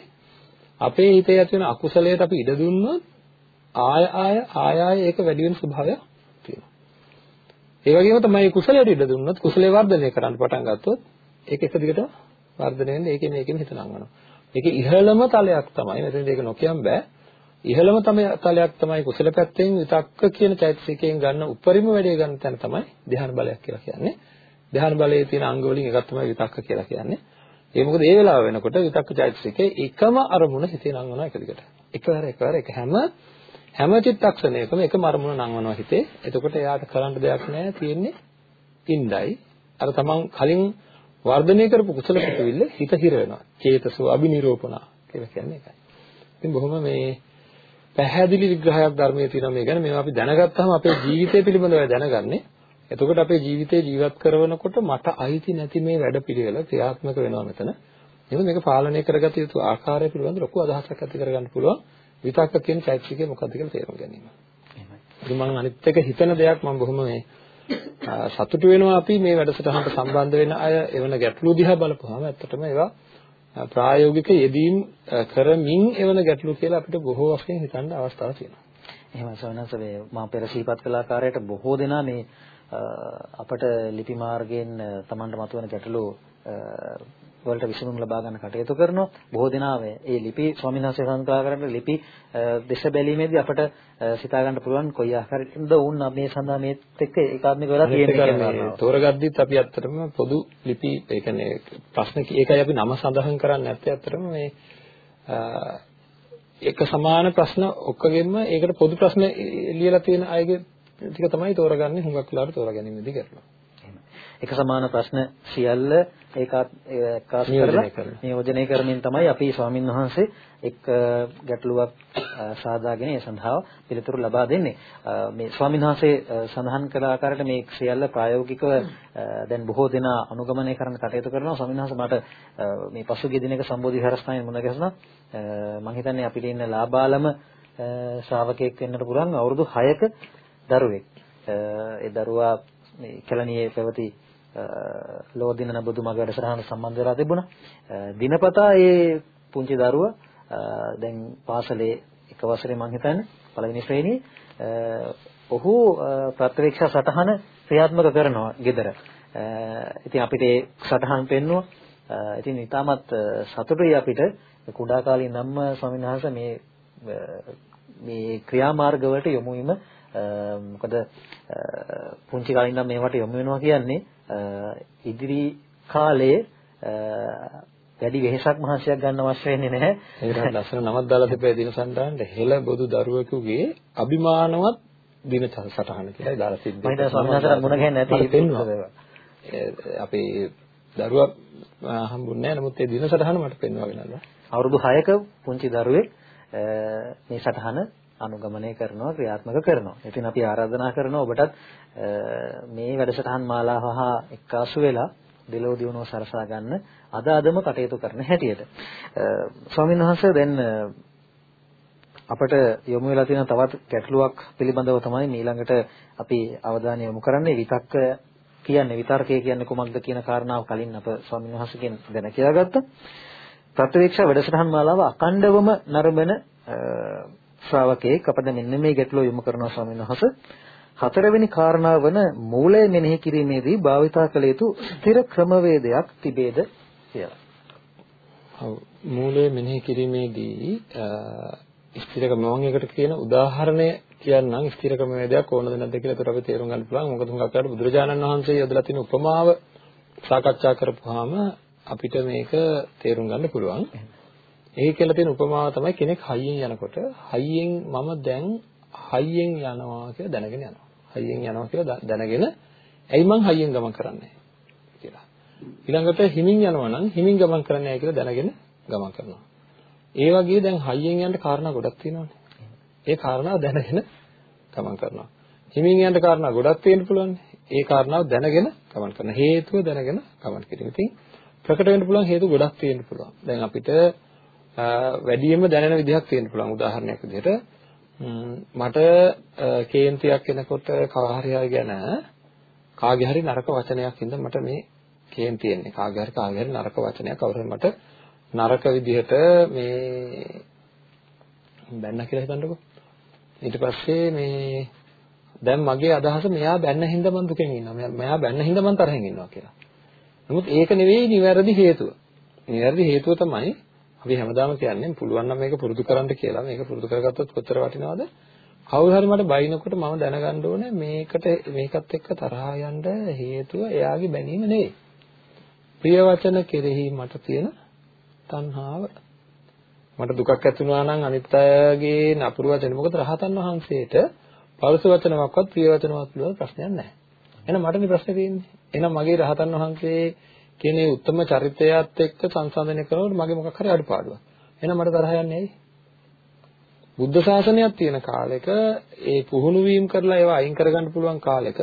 අපේ හිතේ ඇති වෙන අකුසලයට අපි ඉඩ දුන්නොත් ආය ආය ආය ආය ඒක වැඩි වෙන ස්වභාවයක් තියෙනවා. ඒ වගේම තමයි කුසලයට ඉඩ දුන්නොත් කුසලයේ වර්ධනය කරන්න පටන් ගත්තොත් ඒක එක දිගට වර්ධනය වෙන්නේ ඒකෙන් ඒකෙන් හිත නංවනවා. ඒකේ ඉහළම තලයක් තමයි මෙතනදී ඒක නොකියම් බෑ. ඉහළම තමයි තලයක් තමයි කුසල පැත්තෙන් විතක්ක කියන චෛතසිකයෙන් ගන්න උපරිම වැඩේ ගන්න තැන තමයි ධ්‍යාන බලයක් කියලා කියන්නේ. ධ්‍යාන බලයේ තියෙන අංග වලින් එකක් තමයි විතක්ක කියලා කියන්නේ. ඒ මොකද ඒ වෙලාව වෙනකොට විතක්ක චෛතසිකේ එකම අරමුණ හිතේ නංවනවා එක දිගට. එකවර එකවර එක හැම හැම චිත්තක්ෂණයකම එකම අරමුණ නංවනවා හිතේ. එතකොට එයාට කරන්න දෙයක් නැහැ තියෙන්නේ ඉන්නයි. අර තමන් කලින් වර්ධනය කරපු කුසල පිටවිල්ල හිත හිර වෙනවා. චේතසෝ අබිනිරෝපණා කියලා කියන්නේ ඒකයි. ඉතින් බොහොම මේ පැහැදිලි විග්‍රහයක් ධර්මයේ තියෙනවා මේ ගැන මේවා අපි දැනගත්තාම අපේ ජීවිතය පිළිබඳව දැනගන්නේ. එතකොට අපේ ජීවිතේ ජීවත් කරනකොට මට අයිති නැති මේ වැඩපිළිවෙල ක්‍රියාත්මක වෙනවා මෙතන. එහෙනම් මේක පාලනය කරගත යුතු ආකාරය පිළිබඳව ලොකු අදහසක් ඇති කරගන්න පුළුවන්. විතක්ක කියන චෛත්‍යකේ මොකක්ද කියලා තේරුම් ගැනීම. එහෙමයි. ඉතින් මම අනිත් එක හිතන දෙයක් මම බොහොම මේ සතුටු වෙනවා අපි මේ වැඩසටහනට සම්බන්ධ වෙන අය එවන ගැටලු දිහා බලපුවාම ඇත්තටම ඒවා ප්‍රායෝගික යෙදීම් කරමින් එවන ගැටලු කියලා අපිට බොහෝ වශයෙන් හිතන්න අවස්ථාවක් තියෙනවා. එහෙම සවනස මේ මම පෙර සිහිපත් කළ ආකාරයට බොහෝ දෙනා මේ අපට ලිපි මාර්ගයෙන් Tamanට මතුවන ගැටලු වලට විසඳුම් ලබා ගන්න කටයුතු කරනවා. බොහෝ දෙනා මේ ලිපි ස්වාමීන් වහන්සේ සඳහන් කරන ලිපි දේශ බැලීමේදී අපට සිතා ගන්න පුළුවන් කොයි ආකාරයකින්ද වුණ මේ සඳහා මේත් එක්ක ඒකාත්මික වෙලා තියෙන්නේ තෝරගද්දිත් අපි ඇත්තටම පොදු ලිපි ඒ කියන්නේ ප්‍රශ්න ඒකයි අපි නම සඳහන් කරන්නේ නැත්තේ ඇත්තටම මේ එක සමාන ප්‍රශ්න ඔක්කොගෙම ඒකට පොදු ප්‍රශ්න ලියලා තියෙන අයගේ ටික තමයි තෝරගන්නේ හුඟක් වෙලාවට තෝරාගැනීමේදී කරනවා. එක සමාන ප්‍රශ්න සියල්ල ඒකාත් එකාස් කරලා නියෝජනය කරමින් තමයි අපි ස්වාමින් වහන්සේ එක් ගැටලුවක් සාදාගෙන ඒ සඳහා පිළිතුරු ලබා දෙන්නේ. මේ ස්වාමින් වහන්සේ සඳහන් කළ ආකාරයට මේ සියල්ල ප්‍රායෝගිකව දැන් බොහෝ දෙනා අනුගමනය කරන්න කටයුතු කරනවා. ස්වාමින් වහන්සේ මට මේ පසුගිය දිනක සම්බෝධි හරස්ථානයේ මුණ ගැසුණා. මම හිතන්නේ අපිට ඉන්න ලාබාලම ශ්‍රාවකයෙක් වෙන්නට පුළුවන් අවුරුදු 6ක දරුවෙක්. ඒ දරුවා මේ කැලණියේ පැවති ලෝදින නබුදු මග වැඩසටහන සම්බන්ධ වෙලා තිබුණා. දිනපතා ඒ පුංචි දරුවා දැන් පාසලේ එක වසරේ මං හිතන්නේ පළවෙනි ශ්‍රේණියේ ඔහු ප්‍රත්‍යක්ෂ සටහන ක්‍රියාත්මක කරනවා ගෙදර. ඉතින් අපිට ඒ සටහන් පෙන්නුවා. ඉතින් ඊටමත් සතුටුයි අපිට කුඩා කාලේ ඉඳන්ම ස්වාමීන් වහන්සේ මේ මේ ක්‍රියාමාර්ග වලට යොමු වීම මොකද පුංචි කාලේ ඉඳන් මේවට යොමු වෙනවා කියන්නේ ඉදිරි කාලයේ වැඩි වෙහෙසක් මහන්සියක් ගන්න අවශ්‍ය වෙන්නේ නැහැ. ඒකට ලස්සන නමක් දාලා තිබේ දින සම්දානට හෙළ බොදු දරුවෙකුගේ අභිමානවත් දින සටහන කියලායි දාලා තිබ්බේ. මම හිතා ස්වාමීන් වහන්සේට මුණ ගැහෙන්නේ නැති අපේ දරුවා හම්බුන්නේ නැහැ. නමුත් ඒ දින සටහන මට පෙන්වගෙන යනවා. අවුරුදු 6ක පුංචි දරුවෙක් මේ සටහන අනුගමනය කරනවා ක්‍රියාත්මක කරනවා. ඉතින් අපි ආරාධනා කරනවා ඔබටත් මේ වැඩසටහන් මාලාව හා එක්කාසු වෙලා දෙලෝ දියුණුව සරසා ගන්න අද අදම කටයුතු කරන හැටියට. ස්වාමීන් වහන්සේ දැන් අපට යොමු වෙලා තියෙන තවත් ගැටලුවක් පිළිබඳව තමයි ඊළඟට අපි අවධානය යොමු කරන්නේ විතක්ක කියන්නේ විතර්කය කියන්නේ කුමක්ද කියන කාරණාව කලින් අප ස්වාමීන් වහන්සේගෙන් දැන කියාගත්තා. ප්‍රත්‍යක්ෂ වැඩසටහන් මාලාව අකණ්ඩවම නරඹන ශ්‍රාවකයෙක් අපිට මෙන්න මේ ගැටලුව යොමු කරනවා ස්වාමීන් වහන්සේ. හතරවෙනි කාරණාව වන මූලය මෙනෙහි කිරීමේදී භාවිතා කළ යුතු ස්ථිර ක්‍රමවේදයක් තිබේද කියලා. ඔව් මූලය මෙනෙහි කිරීමේදී ස්ථිර ක්‍රමවන් එකට කියන උදාහරණය කියන්නම් ස්ථිර ක්‍රමවේදයක් ඕනද නැද්ද කියලා ඒකට අපි තේරුම් ගන්න පුළුවන්. මොකද හුඟක් වෙලාවට බුදුරජාණන් වහන්සේ යොදලා තියෙන උපමාව සාකච්ඡා කරපුවාම අපිට මේක තේරුම් ගන්න පුළුවන්. ඒ කියලා තියෙන උපමාව තමයි කෙනෙක් හයියෙන් යනකොට හයියෙන් මම දැන් හයියෙන් යනවා කියලා දැනගෙන යනවා. හයියෙන් යනවා කියලා දැනගෙන ඇයි මං හයියෙන් ගමන් කරන්නේ කියලා. ඊළඟට හිමින් යනවා නම් හිමින් ගමන් කරන්නේ නැහැ කියලා දැනගෙන ගමන් කරනවා. ඒ වගේ දැන් හයියෙන් යන්න කාරණා ගොඩක් තියෙනවානේ. ඒ කාරණාව දැනගෙන ගමන් කරනවා. හිමින් යන්න කාරණා ගොඩක් තියෙන්න පුළුවන්. ඒ කාරණාව දැනගෙන ගමන් කරන හේතුව දැනගෙන ගමන් කිරීම. ඉතින් ප්‍රකට වෙන්න පුළුවන් හේතු ගොඩක් තියෙන්න පුළුවන්. දැන් අපිට වැඩියෙන්ම දැනෙන විදිහක් තියෙන්න පුළුවන්. උදාහරණයක් විදිහට මට කේන්තියක් එනකොට කාහරි හරි ගැන කාගේ හරි නරක වචනයක් හින්දා මට මේ කේන්ති එන්නේ. කාගේ හරි කාගේ හරි නරක වචනයක් කවුරු මට නරක විදිහට මේ බැන්න කියලා හිතන්නකෝ. ඊට පස්සේ මේ දැන් මගේ අදහස මෙයා බැන්න හින්දා මම දුකෙන් ඉන්නවා. මෙයා බැන්න හින්දා මම තරහෙන් ඉන්නවා කියලා. නමුත් ඒක නෙවෙයි නිවැරදි හේතුව. නිවැරදි හේතුව තමයි අපි හැමදාම කියන්නේ පුළුවන් නම් මේක පුරුදු කරන්න කියලා. මේක පුරුදු කරගත්තොත් කොච්චර වටිනවද? කවුරු හරි මට බයිනකොට මම දැනගන්න ඕනේ මේකට මේකත් එක්ක තරහා යන්න හේතුව එයාගේ බැනීම නෙවෙයි. ප්‍රිය වචන කෙරෙහි මට තියෙන තණ්හාව මට දුකක් ඇති වුණා නම් අනිත් අයගේ නපුරු වචන මොකද රහතන් වහන්සේට පරුස වචනමක්වත් ප්‍රිය වචනමක් පිළිබඳ ප්‍රශ්නයක් නැහැ. එහෙනම් මටනේ ප්‍රශ්නේ තියෙන්නේ. එහෙනම් මගේ රහතන් වහන්සේ කියන ඒ උත්තම චරිතයත් එක්ක සංසන්දනය කරනකොට මගේ මොකක් හරි අඩුපාඩුවක්. එහෙනම් මට තරහ යන්නේ ඇයි? බුද්ධ ශාසනයක් තියෙන කාලෙක ඒ පුහුණු වීම කරලා ඒවා අයින් කරගන්න පුළුවන් කාලෙක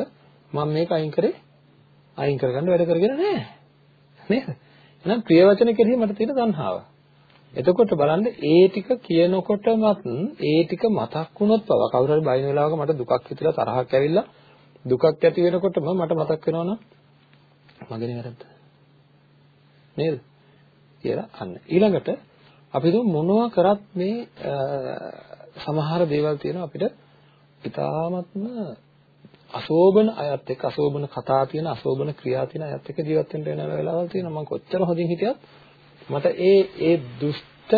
මම මේක අයින් කරේ අයින් කරගන්න වැඩ කරගෙන නැහැ. නේද? එහෙනම් ප්‍රිය වචන කෙරෙහි මට තියෙන තණ්හාව. එතකොට බලන්න ඒ ටික කියනකොටමත් ඒ ටික මතක් වුණොත් පවා කවුරු හරි බයින වෙලාවක මට දුකක් හිතලා තරහක් ඇවිල්ලා දුකක් ඇති වෙනකොටම මට මතක් වෙනවනම් මගේ නෙවෙයිද නේද කියලා අන්න ඊළඟට අපි දුම් මොනවා කරත් මේ සමහර දේවල් තියෙනවා අපිට ඉතාමත්ම අශෝභන අයත් එක්ක අශෝභන කතා තියෙන අශෝභන ක්‍රියා තියෙන අයත් එක්ක ජීවත් වෙන්න වෙන වෙලාවල් තියෙනවා මම කොච්චර හොඳින් හිටියත් මට ඒ ඒ දුෂ්ට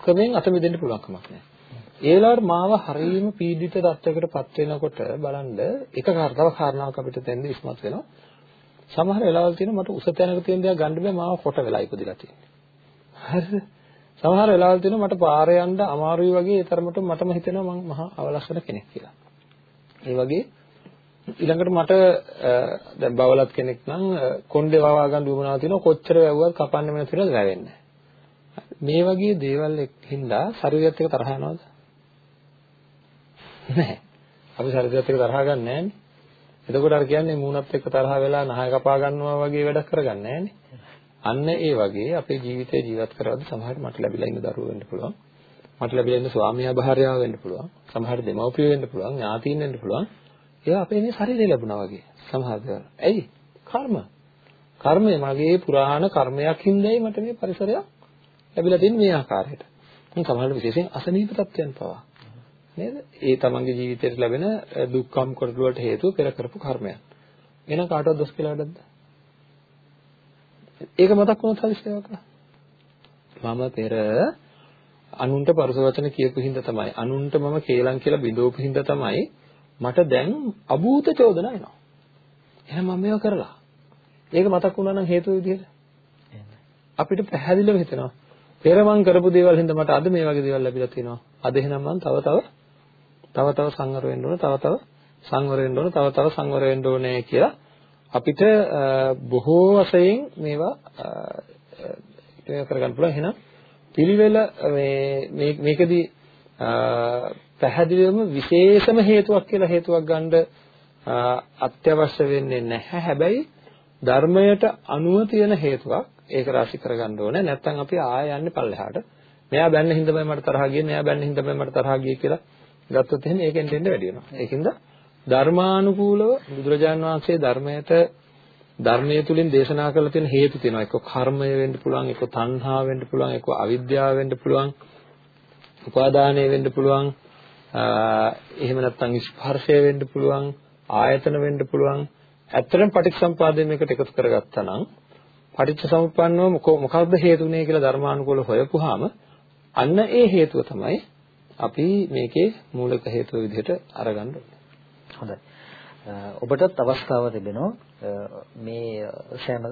ක්‍රමෙන් අත මිදෙන්න පුළුවන් කමක් නැහැ. ඒ වෙලාවට මාව හරීම පීඩිත තත්යකට පත් වෙනකොට බලන්න එක කාරණාවක් කාරණාවක් අපිට දෙන්න ඉස්මත් වෙනවා. සමහර වෙලාවල් තියෙනවා මට උස තැනක තියෙන දේවල් ගන්න බෑ මාව කොට වෙලා ඉපදිලා තියෙන්නේ. හරිද? සමහර වෙලාවල් තියෙනවා මට පාරේ යන්න අමාරුයි වගේ ඒ තරමට මටම හිතෙනවා මම මහා අවලස්සන කෙනෙක් කියලා. ඒ වගේ ඊළඟට මට දැන් බවලත් කෙනෙක් නම් කොණ්ඩේ වවා ගන්න උවමනාව තියෙනවා කොච්චර වැව්වත් කපන්න වෙන තුරද වැවෙන්නේ මේ වගේ දේවල් එක්කින්දා ශරීරයත් එක්ක තරහ යනවද නැහැ අපි ශරීරයත් එක්ක තරහ ගන්න නැහැනේ එතකොට අර කියන්නේ මූණත් එක්ක තරහ වෙලා නහය කපා ගන්නවා වගේ වැඩක් කරගන්නේ නැහැනේ අන්න ඒ වගේ අපේ ජීවිතේ ජීවත් කරවද්දි සමහරට මට ලැබිලා ඉන්න දරුවෝ වෙන්න පුළුවන් මට ලැබිලා ඉන්න ස්වාමියා භාර්යාව වෙන්න පුළුවන් සමහර දෙමව්පියෝ වෙන්න පුළුවන් ඥාතීන් වෙන්න පුළුවන් ඒවා අපේ මේ ශරීරය ලැබුණා වගේ සමහර දේවල්. ඇයි? කර්ම. කර්මය මගේ පුරාණ කර්මයක් හින්දායි මට මේ පරිසරයක් ලැබිලා තියෙන්නේ මේ ආකාරයට. මම සමහරවිට විශේෂයෙන් අසනීප තත්ත්වයන් පවා. නේද? ඒ තමන්ගේ ජීවිතයට ලැබෙන දුක්ඛම් කොටු වලට හේතුව පෙර කරපු කර්මයක්. එහෙනම් කාටවත් දොස් කියලා වැඩක්ද? ඒක මතක් වුණොත් හදිස්සියක් මම පෙර අනුන්ට පරස වචන කියපු හින්දා තමයි අනුන්ට මම කේලම් කියලා බිඳවපු හින්දා තමයි මට දැන් අභූත චෝදනා එනවා. එහෙනම් මම මේවා කරලා. ඒක මතක් වුණා නම් හේතුව විදිහට. අපිට පැහැදිලිව හිතෙනවා. පෙර මං කරපු දේවල් හින්දා මට අද මේ වගේ දේවල් ලැබිලා තියෙනවා. අද එහෙනම් මං තව තව තව තව සංවර වෙන්න ඕන, තව තව සංවර වෙන්න ඕන, තව තව සංවර වෙන්න ඕනේ කියලා අපිට බොහෝ වශයෙන් මේවා ඒක කරගන්න පුළුවන්. එහෙනම් පිළිවෙල මේ මේකදී පැහැදිලිවම විශේෂම හේතුවක් කියලා හේතුවක් ගන්න අත්‍යවශ්‍ය වෙන්නේ නැහැ. හැබැයි ධර්මයට අනුව තියෙන හේතුවක් ඒක රාශි කරගන්න ඕනේ. නැත්නම් අපි ආය යන්නේ පල්ලෙහාට. මෙයා බැන්න හින්දාමයි මට තරහා ගියේ, මෙයා බැන්න හින්දාමයි මට තරහා ගියේ කියලා ගත්තොත් එහෙනම් ඒකෙන් දෙන්න වැඩි වෙනවා. ඒකින්ද ධර්මානුකූලව බුදුරජාන් වහන්සේ ධර්මයට ධර්මයේ තුලින් දේශනා කරලා තියෙන හේතු තියෙනවා. එක්ක කර්මය වෙන්න පුළුවන්, එක්ක තණ්හා වෙන්න පුළුවන්, එක්ක අවිද්‍යාව වෙන්න පුළුවන්, උපාදානය වෙන්න පුළුවන්, එහෙම නැත්නම් ස්පර්ශය වෙන්න පුළුවන් ආයතන වෙන්න පුළුවන් ඇත්තටම පටිච්චසමුපාදයෙන් මේකට එකතු කරගත්තා නම් පටිච්චසමුප්පන්නව මොකක්ද හේතුනේ කියලා ධර්මානුකූලව හොයපුවාම අන්න ඒ හේතුව තමයි අපි මේකේ මූලික හේතුව විදිහට අරගන්න හොඳයි. ඔබටත් අවස්ථාව තිබෙනවා මේ සෑම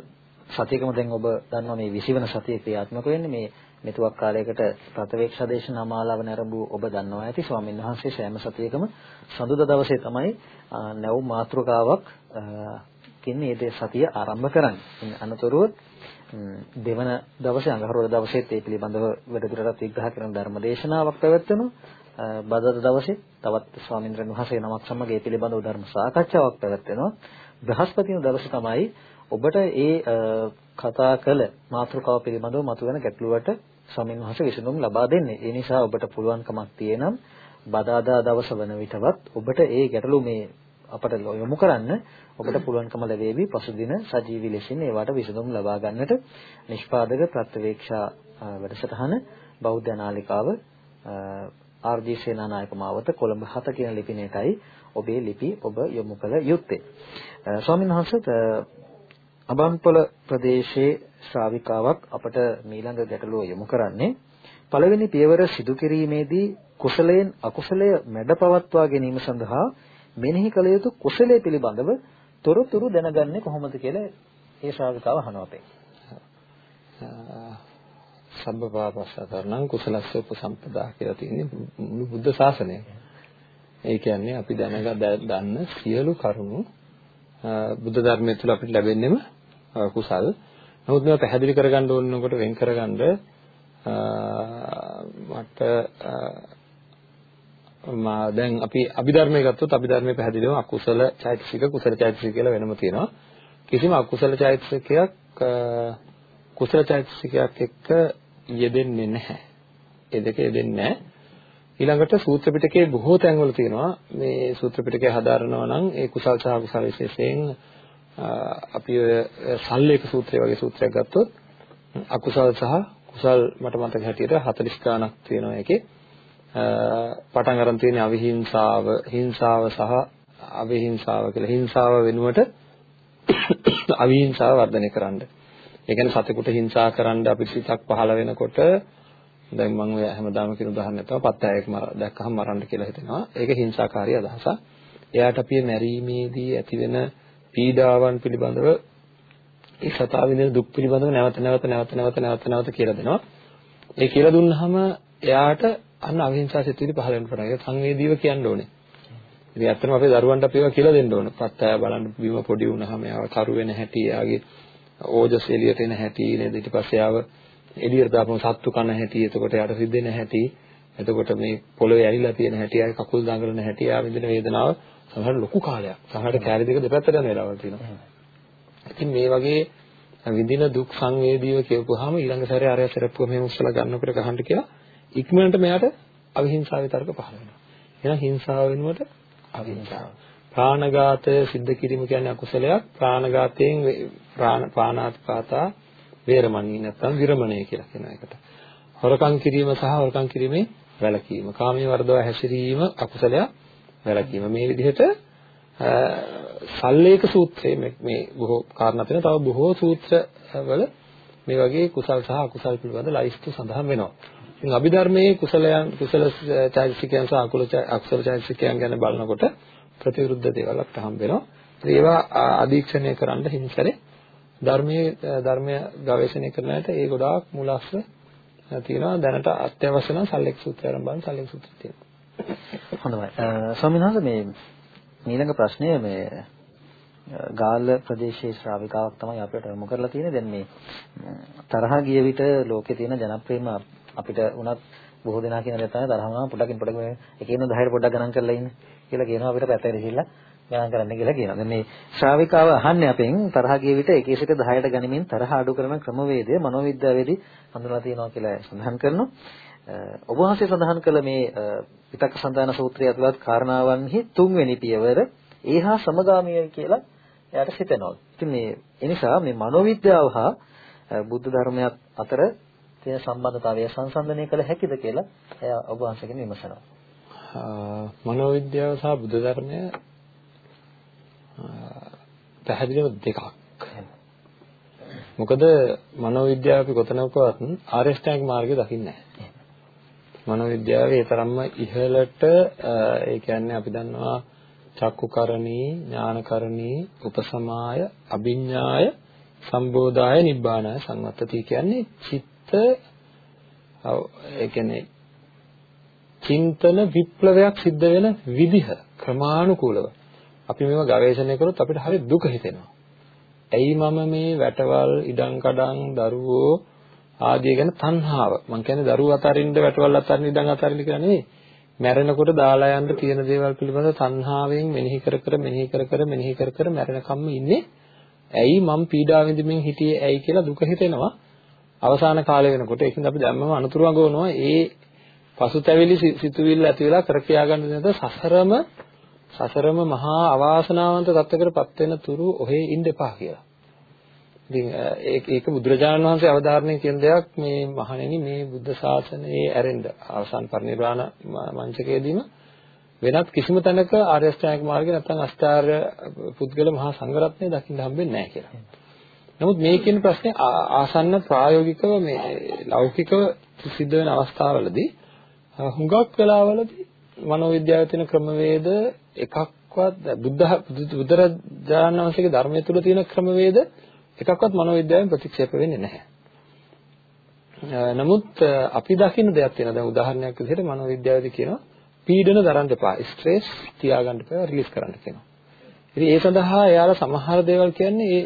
සතියකම දැන් ඔබ දන්නවා මේ 20 වෙනි සතියේ ක්‍රියාත්මක වෙන්නේ මේ මෙතුවක් කාලයකට ප්‍රතිවේක්ෂා දේශනා මාලාව නැරඹු ඔබ දන්නවා ඇති ස්වාමීන් වහන්සේ සෑම සතියකම සඳුදා දවසේ තමයි නැවුම් මාතෘකාවක් දවසකින් මේ සතිය ආරම්භ කරන්නේ. අනතුරුව දෙවන දවසේ අඟහරුවාදා දවසේත් ඒ පිළිබඳව වැඩිදුරටත් විග්‍රහ කරන ධර්ම දේශනාවක් පැවැත්වෙනවා. බදද දවසේ තවත් ස්වාමීන්ද්‍රයන් වහන්සේ නමක් සමග ඒ පිළිබඳව ධර්ම සාකච්ඡාවක් පැවැත්වෙනවා. බ්‍රහස්පතින දවසේ තමයි ඔබට ඒ කතා කළ මාතෘකාව පිළිබඳව මතුවෙන ගැටලුවට ස්වාමීන් වහන්සේ විසඳුම් ලබා දෙන්නේ. ඒ නිසා ඔබට පුළුවන්කමක් තියෙනම් බදාදා දවස වන විටවත් ඔබට ඒ ගැටලු මේ අපට යොමු කරන්න ඔබට පුළුවන්කම ලැබෙවි පසුදින සජීවී ලෙසින් ඒවට විසඳුම් ලබා ගන්නට නිෂ්පාදක ප්‍රත්‍යවේක්ෂා වැඩසටහන බෞද්ධ නාලිකාව ආර්.ජී. සේනානායක මාවත කොළඹ 7 කියන ලිපිනයටයි ඔබේ ලිපි ඔබ යොමු කළ යුත්තේ. ස්වාමීන් වහන්සේ අබම්පොල ප්‍රදේශයේ ශ්‍රාවිකාවක් අපට මීළඟ ගැටලුව යොමු කරන්නේ පළවෙනි පියවර සිදු කිරීමේදී කුසලයෙන් අකුසලය මැඩපවත්වා ගැනීම සඳහා මෙනෙහි කළ යුතු කුසලයේ පිළිබඳව තොරතුරු දැනගන්නේ කොහොමද කියලා ඒ ශ්‍රාවිකාව අහනවා අපේ. සම්බපාපස්සතරණං කුසලස්ස උපසම්පදා කියලා තියෙන්නේ මුළු බුද්ධ ශාසනය. ඒ කියන්නේ අපි දැනග දන්න සියලු කරුණු බුද්ධ ධර්මයේ තුල අපිට ලැබෙන්නේම කුසල්. නමුත් මේවා පැහැදිලි කරගන්න ඕනකොට වෙන් කරගන්න මට මා දැන් අපි අභිධර්මයේ ගත්තොත් අභිධර්මයේ පැහැදිලිවම අකුසල චෛතසික කුසල චෛතසික කියලා වෙනම තියෙනවා. කිසිම අකුසල චෛතසිකයක් කුසල චෛතසිකයක් එක්ක යෙදෙන්නේ නැහැ. ඒ දෙක යෙදෙන්නේ නැහැ. ඊළඟට සූත්‍ර පිටකයේ බොහෝ තැන්වල තියෙනවා මේ සූත්‍ර පිටකය හදාරනවා නම් ඒ කුසල් සහ අකුසල විශේෂයෙන් අපි ඔය සල්ලේක සූත්‍රය වගේ සූත්‍රයක් ගත්තොත් අකුසල් සහ කුසල් මට මතක හැටියට 40 ගණක් තියෙනවා ඒකේ පටන් අරන් තියෙන අවිහිංසාව, හිංසාව සහ අවිහිංසාව කියලා. හිංසාව වෙනුවට අවිහිංසාව වර්ධනය කරන්න. ඒ කියන්නේ සතෙකුට හිංසා කරන්න අපි සිතක් පහළ වෙනකොට දැන් මම ඔය හැමදාම කියන උදාහරණයක් තමයි පත්තෑයෙක් මර දැක්කහම මරන්න කියලා හිතෙනවා. ඒක හිංසාකාරී අදහසක්. එයාට අපි මැරීමේදී ඇතිවෙන පීඩාවන් පිළිබඳව ඒ සතා විඳින දුක් පිළිබඳව නැවත නැවත නැවත නැවත නැවත නැවත කියලා දෙනවා. ඒ කියලා දුන්නාම එයාට අන්න අවිහිංසා සිතුවිලි පහළ වෙන්න පටන් ගන්නවා. සංවේදීව කියන්න ඕනේ. ඉතින් ඇත්තටම අපේ දරුවන්ට අපි ඒවා කියලා දෙන්න ඕන. පත්තය බලන්න බිම පොඩි වුණාම එයාව කරු වෙන හැටි, එයාගේ ඕජස් එළියට එන හැටි නේද? ඊට පස්සේ එයාව එළියට දාපම සත්තු කන හැටි, එතකොට එයාට රිදෙන හැටි, එතකොට මේ පොළවේ ඇලිලා තියෙන හැටි, එයාගේ කකුල් දඟලන හැටි, එයා විඳින වේදනාව සමහර ලොකු කාලයක්. සමහරට කැරි දෙක දෙපැත්තට යන වෙලාවල් තියෙනවා. ඉතින් මේ වගේ විඳින දුක් සංවේදීව කියවපුවාම ඊළඟ සැරේ ආරය සරප්පුව මෙහෙම උස්සලා ගන්නකොට ගහන්න කියලා ඉක්මනට මෙයාට අවිහිංසාව විතරක පහළ වෙනවා. එහෙනම් හිංසාව වෙනුවට අවිහිංසාව. ප්‍රාණඝාතය සිද්ධ කිරීම කියන්නේ අකුසලයක්. ප්‍රාණඝාතයෙන් ප්‍රාණ පානාත්පාතා වේරමණී නැත්නම් විරමණය කියලා කියන එකට. හොරකම් කිරීම සහ හොරකම් කිරීමේ වැළකීම. කාමයේ වර්ධව හැසිරීම අකුසලයක් වැළකීම. මේ විදිහට සල්ලේක සූත්‍රයේ මේ බොහෝ කාරණා තියෙනවා. තව බොහෝ සූත්‍රවල මේ වගේ කුසල් සහ අකුසල් පිළිබඳ ලයිස්තු සඳහන් වෙනවා. ඉතින් අභිධර්මයේ කුසලයන් කුසල චෛතසිකයන් සහ අකුල අකුසල චෛතසිකයන් ගැන බලනකොට ප්‍රතිවිරුද්ධ දේවල් අපට හම්බ වෙනවා. ඒවා අධීක්ෂණය කරන්න හිංසරේ ධර්මයේ ධර්මය ගවේෂණය කරන අයට ඒ ගොඩාක් මුලස්ස තියෙනවා දැනට අත්‍යවශ්‍ය නම් සල්ලෙක් සූත්‍රය ආරම්භ බලන්න සල්ලෙක් සූත්‍රය තියෙනවා. හොඳයි. ස්වාමීන් වහන්සේ මේ ඊළඟ ප්‍රශ්නය මේ ගාල්ල ප්‍රදේශයේ ශ්‍රාවිකාවක් තමයි අපිට යොමු කරලා තියෙන්නේ. දැන් මේ තරහ ගිය විට ලෝකේ තියෙන ජනප්‍රියම අපිට උනත් බොහෝ දෙනා කියන දේ තමයි තරහ වුණාම පොඩකින් පොඩක මේ එකේන 10ට පොඩ්ඩක් ගණන් කරලා ඉන්න කියලා කියනවා අපිට පැත්තට ගිහිල්ලා ගණන් කරන්න කියලා කියනවා. දැන් මේ ශ්‍රාවිකාව අහන්නේ අපෙන් තරහ ගිය විට එකේ සිට 10ට ගනිමින් තරහ අඩු කරන ක්‍රමවේදය මනෝවිද්‍යාවේදී හඳුන්වලා තියෙනවා කියලා සඳහන් කරනවා. ඔබ වහන්සේ සඳහන් කළ මේ පිටක සන්දාන සූත්‍රය ඇතුළත් කාරණාවන්හි තුන්වෙනි පියවර ඒහා සමගාමීයි කියලා එයාට හිතෙනවා. ඉතින් මේ එනිසා මේ මනෝවිද්‍යාව හා බුද්ධ ධර්මයක් අතර තියෙන සම්බන්ධතාවය සංසන්දනය කළ හැකිද කියලා එයා ඔබ වහන්සේගෙන් විමසනවා. මනෝවිද්‍යාව සහ බුද්ධ ධර්මය පැහැදිලිව දෙකක්. මොකද මනෝවිද්‍යාව අපි කොතනකවත් ආරියෂ්ඨාංග මාර්ගය දකින්නේ නැහැ. මනෝවිද්‍යාවේ ඒ තරම්ම ඉහළට ඒ කියන්නේ අපි දන්නවා චක්කුකරණී ඥානකරණී උපසමාය අභිඥාය සම්බෝධාය නිබ්බානාය සංවත්තති කියන්නේ චිත්ත ඒ කියන්නේ චින්තන විප්ලවයක් සිද්ධ වෙන විදිහ ක්‍රමානුකූලව. අපි මේවා ගවේෂණය කරොත් අපිට හරි දුක හිතෙනවා. ඇයි මම මේ වැටවල් ඉඩම් කඩම් දරුවෝ ආදිය ගැන තණ්හාව? මං කියන්නේ දරුවෝ අතරින්ද වැටවල් අතරින් ඉඩම් අතරින් කියලා නෙවෙයි. මැරෙනකොට දාලා යන්න තියෙන දේවල් පිළිබඳව තණ්හාවෙන් මෙනෙහි කර කර මෙනෙහි කර කර මෙනෙහි කර කර මැරෙනකම්ම ඉන්නේ. ඇයි මම පීඩා විඳින්මින් හිටියේ ඇයි කියලා දුක හිතෙනවා. අවසාන කාලය වෙනකොට ඒකින්ද අපි දැම්මම අනුතුරු අඟවනවා ඒ පසුතැවිලි සිතුවිල්ල ඇති වෙලා කර කියා ගන්න නැත සසරම සසරම මහා අවාසනාවන්ත තත්ත්වයකටපත් වෙන තුරු ඔහේ ඉන්න එපා කියලා. ඉතින් ඒක බුදුරජාණන් වහන්සේ අවධාරණය කියන දෙයක් මේ මහණෙනි මේ බුද්ධ ශාසනයේ ඇරෙන්න අවසාන පරිනිර්වාණ මංචකයේදීම වෙනත් කිසිම තැනක ආර්ය අෂ්ටාංගික මාර්ගය නැත්නම් අෂ්ටාර්ය පුද්ගල මහා සංඝරත්නය දකින්න හම්බෙන්නේ නැහැ කියලා. නමුත් මේ කියන ප්‍රශ්නේ ආසන්න ප්‍රායෝගිකව මේ ලෞකිකව සිද්ධ වෙන අවස්ථාවලදී හුඟක් වෙලාවලදී මනෝවිද්‍යාවේ තියෙන ක්‍රමවේද එකක්වත් බුද්ධ බුදුරජාණන් වහන්සේගේ ධර්මයේ තුල තියෙන ක්‍රමවේද එකක්වත් මනෝවිද්‍යාවෙන් ප්‍රතික්ෂේප වෙන්නේ නැහැ. නමුත් අපි දකින්න දෙයක් තියෙනවා. දැන් උදාහරණයක් විදිහට මනෝවිද්‍යාවේදී කියනවා පීඩන දරන්න එපා. ස්ට්‍රෙස් තියාගන්න එපා. රිලීස් කරන්න කියනවා. ඉතින් ඒ සඳහා එයාලා සමහර දේවල් කියන්නේ ඒ